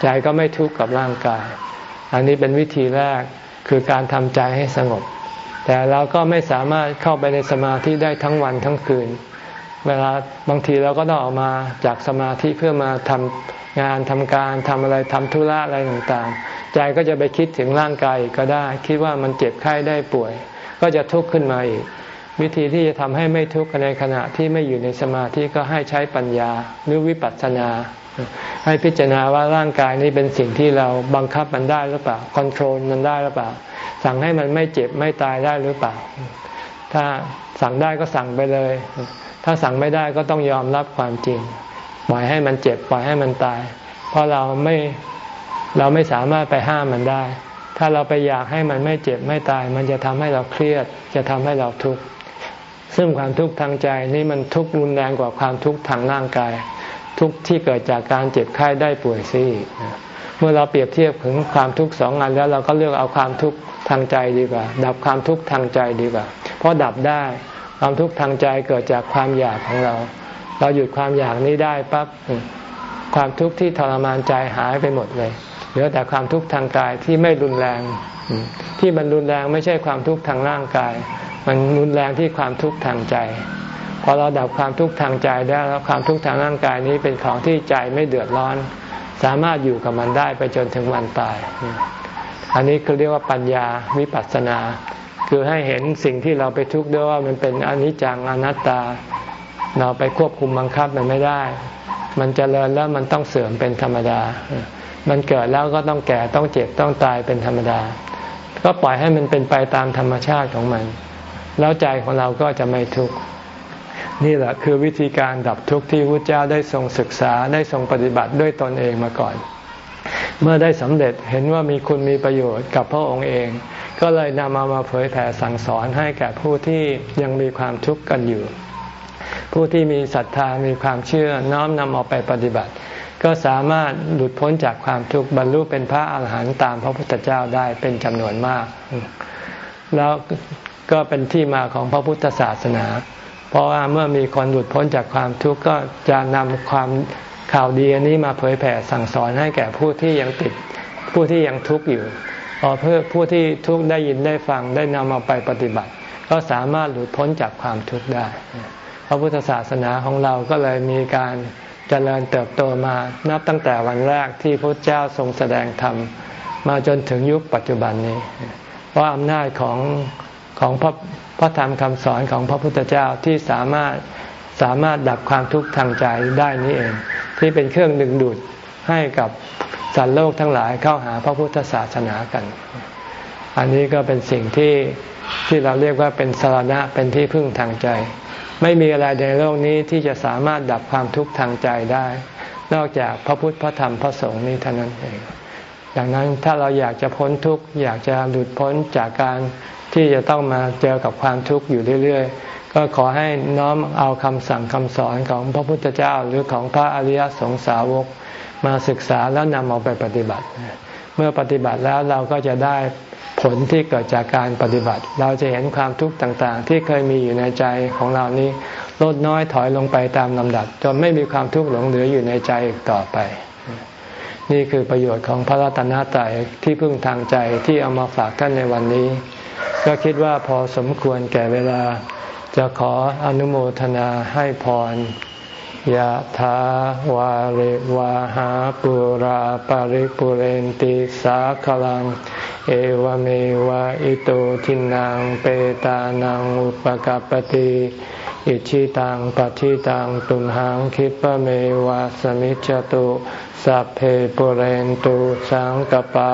ใจก็ไม่ทุกข์กับร่างกาย อันนี้เป็นวิธีแรกคือการทำใจให้สงบ แต่เราก็ไม่สามารถเข้าไปในสมาธิได้ทั้งวันทั้งคืน เวลาบางทีเราก็ต้องออกมาจากสมาธิเพื่อมาทำงานทำการทำอะไรทำธุระอะไรต่างๆ ใจก็จะไปคิดถึงร่างกายก็ได้ คิดว่ามันเจ็บไข้ได้ป่วย ก็จะทุกข์ขึ้นมาอีก วิธีที่จะทำให้ไม่ทุกข์ในขณะที่ไม่อยู่ในสมาธิก็ให้ใช้ปัญญาหรือวิปัสสนา ให้พิจารณาว่าร่างกายนี้เป็นสิ่งที่เราบังคับมันได้หรือเปล่าคอนโทรลมันได้หรือเปล่า สั่งให้มันไม่เจ็บไม่ตายได้หรือเปล่า ถ้าสั่งได้ก็สั่งไปเลย ถ้าสั่งไม่ได้ก็ต้องยอมรับความจริง ปล่อยให้มันเจ็บปล่อยให้มันตาย เพราะเราไม่เราไม่สามารถไปห้ามมันได้ ถ้าเราไปอยากให้มันไม่เจ็บไม่ตาย มันจะทำให้เราเครียด จะทำให้เราทุกข์ซึ่งความทุกข์ทางใจนี่มันทุกข์รุนแรงกว่าความทุกข์ทางร่างกาย ทุกที่เกิดจากการเจ็บไข้ได้ป่วยซิเมื่อเราเปรียบเทียบถึงความทุกข์สองอันแล้วเราก็เลือกเอาความทุกข์ทางใจดีกว่า ดับความทุกข์ทางใจดีกว่า เพราะดับได้ความทุกข์ทางใจเกิดจากความอยากของเรา เราหยุดความอยากนี้ได้ปั๊บความทุกข์ที่ทรมานใจหายไปหมดเลยเหลือแต่ความทุกข์ทางกายที่ไม่รุนแรง ที่มันรุนแรงไม่ใช่ความทุกข์ทางร่างกาย มันรุนแรงที่ความทุกข์ทางใจ พอเราดับความทุกข์ทางใจได้แล้วความทุกข์ทางร่างกายนี้เป็นของที่ใจไม่เดือดร้อน สามารถอยู่กับมันได้ไปจนถึงวันตาย อันนี้คือเรียกว่าปัญญาวิปัสสนา คือให้เห็นสิ่งที่เราไปทุกข์ด้วยว่ามันเป็นอนิจจังอนัตตา เราไปควบคุมบังคับมันไม่ได้ มันจเจริญแล้วมันต้องเสื่อมเป็นธรรมดา มันเกิดแล้วก็ต้องแก่ต้องเจ็บต้องตายเป็นธรรมดา ก็ปล่อยให้มันเป็นไปตามธรรมชาติของมัน แล้วใจของเราก็จะไม่ทุกข์ นี่แหละคือวิธีการดับทุกข์ที่พระเจ้าได้ทรงศึกษาได้ทรงปฏิบัติด้วยตนเองมาก่อน เมื่อได้สำเร็จเห็นว่ามีคุณมีประโยชน์กับพระองค์เอง ก็เลยนำมามาเผยแผ่สั่งสอนให้แก่ผู้ที่ยังมีความทุกข์กันอยู่ ผู้ที่มีศรัทธามีความเชื่อน้อมนำเอาไปปฏิบัติ ก็สามารถหลุดพ้นจากความทุกข์บรรลุเป็นพระอาหารหันต์ตามพระพุทธเจ้าได้เป็นจำนวนมาก แล้วก็เป็นที่มาของพระพุทธศาสนา ราะว่าเมื่อมีคนหลุดพ้นจากความทุกข์ก็จะนำความข่าวดีอันนี้มาเผยแผ่สั่งสอนให้แก่ผู้ที่ยังติดผู้ที่ยังทุกข์อยู่พอเพื่อผู้ที่ทุกข์ได้ยินได้ฟังได้นำมาไปปฏิบัติ ก็สามารถหลุดพ้นจากความทุกข์ได้ พระพุทธศาสนาของเราก็เลยมีการเจริญเติบโตมานับตั้งแต่วันแรกที่พระเจ้าทรงแสดงธรรมมาจนถึงยุคปัจจุบันนี้ ว่าอำนาจของ ของพระพระธรรมคำสอนของพระพุทธเจ้าที่สามารถสามารถดับความทุกข์ทางใจได้นี้เอง ที่เป็นเครื่องดึงดูดให้กับสัตว์โลกทั้งหลายเข้าหาพระพุทธศาสนากัน อันนี้ก็เป็นสิ่งที่ที่เราเรียกว่าเป็นสารณะเป็นที่พึ่งทางใจ ไม่มีอะไรในโลกนี้ที่จะสามารถดับความทุกข์ทางใจได้ นอกจากพระพุทธพระธรรมพระสงฆ์นี้เท่านั้นเองดังนั้นถ้าเราอยากจะพ้นทุกข์อยากจะหลุดพ้นจากการ ที่จะต้องมาเจอกับความทุกข์อยู่เรื่อยๆ ก็ขอให้น้อมเอาคำสั่งคำสอนของพระพุทธเจ้าหรือของพระอริยสงสาวกมาศึกษาแล้วนำเอาไปปฏิบัติ เมื่อปฏิบัติแล้วเราก็จะได้ผลที่เกิดจากการปฏิบัติ เราจะเห็นความทุกข์ต่างๆ ที่เคยมีอยู่ในใจของเรานี้ลดน้อยถอยลงไปตามลำดับ จนไม่มีความทุกข์หลงเหลืออยู่ในใจอีกต่อไป นี่คือประโยชน์ของพระรัตนตรัยที่พึ่งทางใจที่เอามาฝากท่านในวันนี้ ก็คิดว่าพอสมควรแก่เวลา จะขออนุโมทนาให้พรยะถาวาริวาหาปุราปาริปุเรนติสาขลัง เอวเมวะอิโตทินังเปตานังอุปกัปติอิชิตังปฏิตังตุมหังคิปเมวะสมิจจตุสัพเพปุเรนตุสังกปา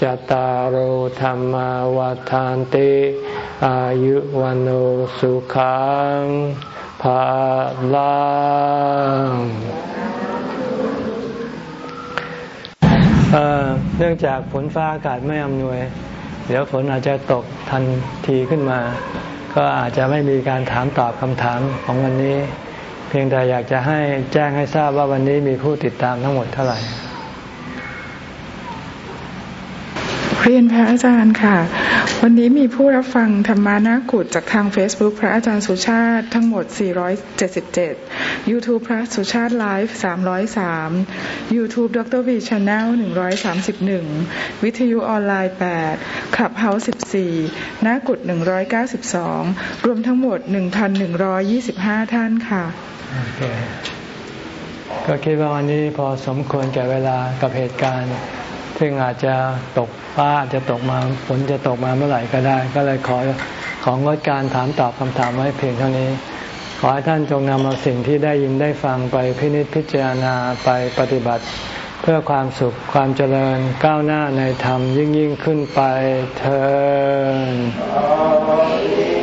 จตารโหธรรมวาทานติอายุวันโอสุขังภาลังเนื่องจากฝนฟ้าอากาศไม่อำนวย เดี๋ยวฝนอาจจะตกทันทีขึ้นมา ก็อาจจะไม่มีการถามตอบคำถามของวันนี้ เพียงแต่อยากจะให้แจ้งให้ทราบว่าวันนี้มีผู้ติดตามทั้งหมดเท่าไหร่
เรียนพระอาจารย์ค่ะ วันนี้มีผู้รับฟังธรรมานากุฏจากทาง Facebook พระอาจารย์สุชาติทั้งหมด 477 YouTube พระสุชาติไลฟ์ 303 YouTube ดร.วี channel 131 วิทยุออนไลน์ 8 Clubhouse 14หน้ากุฏิ192 รวมทั้งหมด 1,125 ท่านค่ะโอเค
ก็คิดว่าวันนี้พอสมควรแก่เวลากับเหตุการณ์ ซึ่งอาจจะตกฟ้าจะตกมาฝนจะตกมาเมื่อไหร่ก็ได้ ก็เลยขอของงดการถามตอบคำถามไว้เพียงเท่านี้ ขอให้ท่านจงนำเอาสิ่งที่ได้ยินได้ฟังไปพินิจพิจารณาไปปฏิบัติ เพื่อความสุขความเจริญก้าวหน้าในธรรมยิ่งยิ่งขึ้นไปเธอ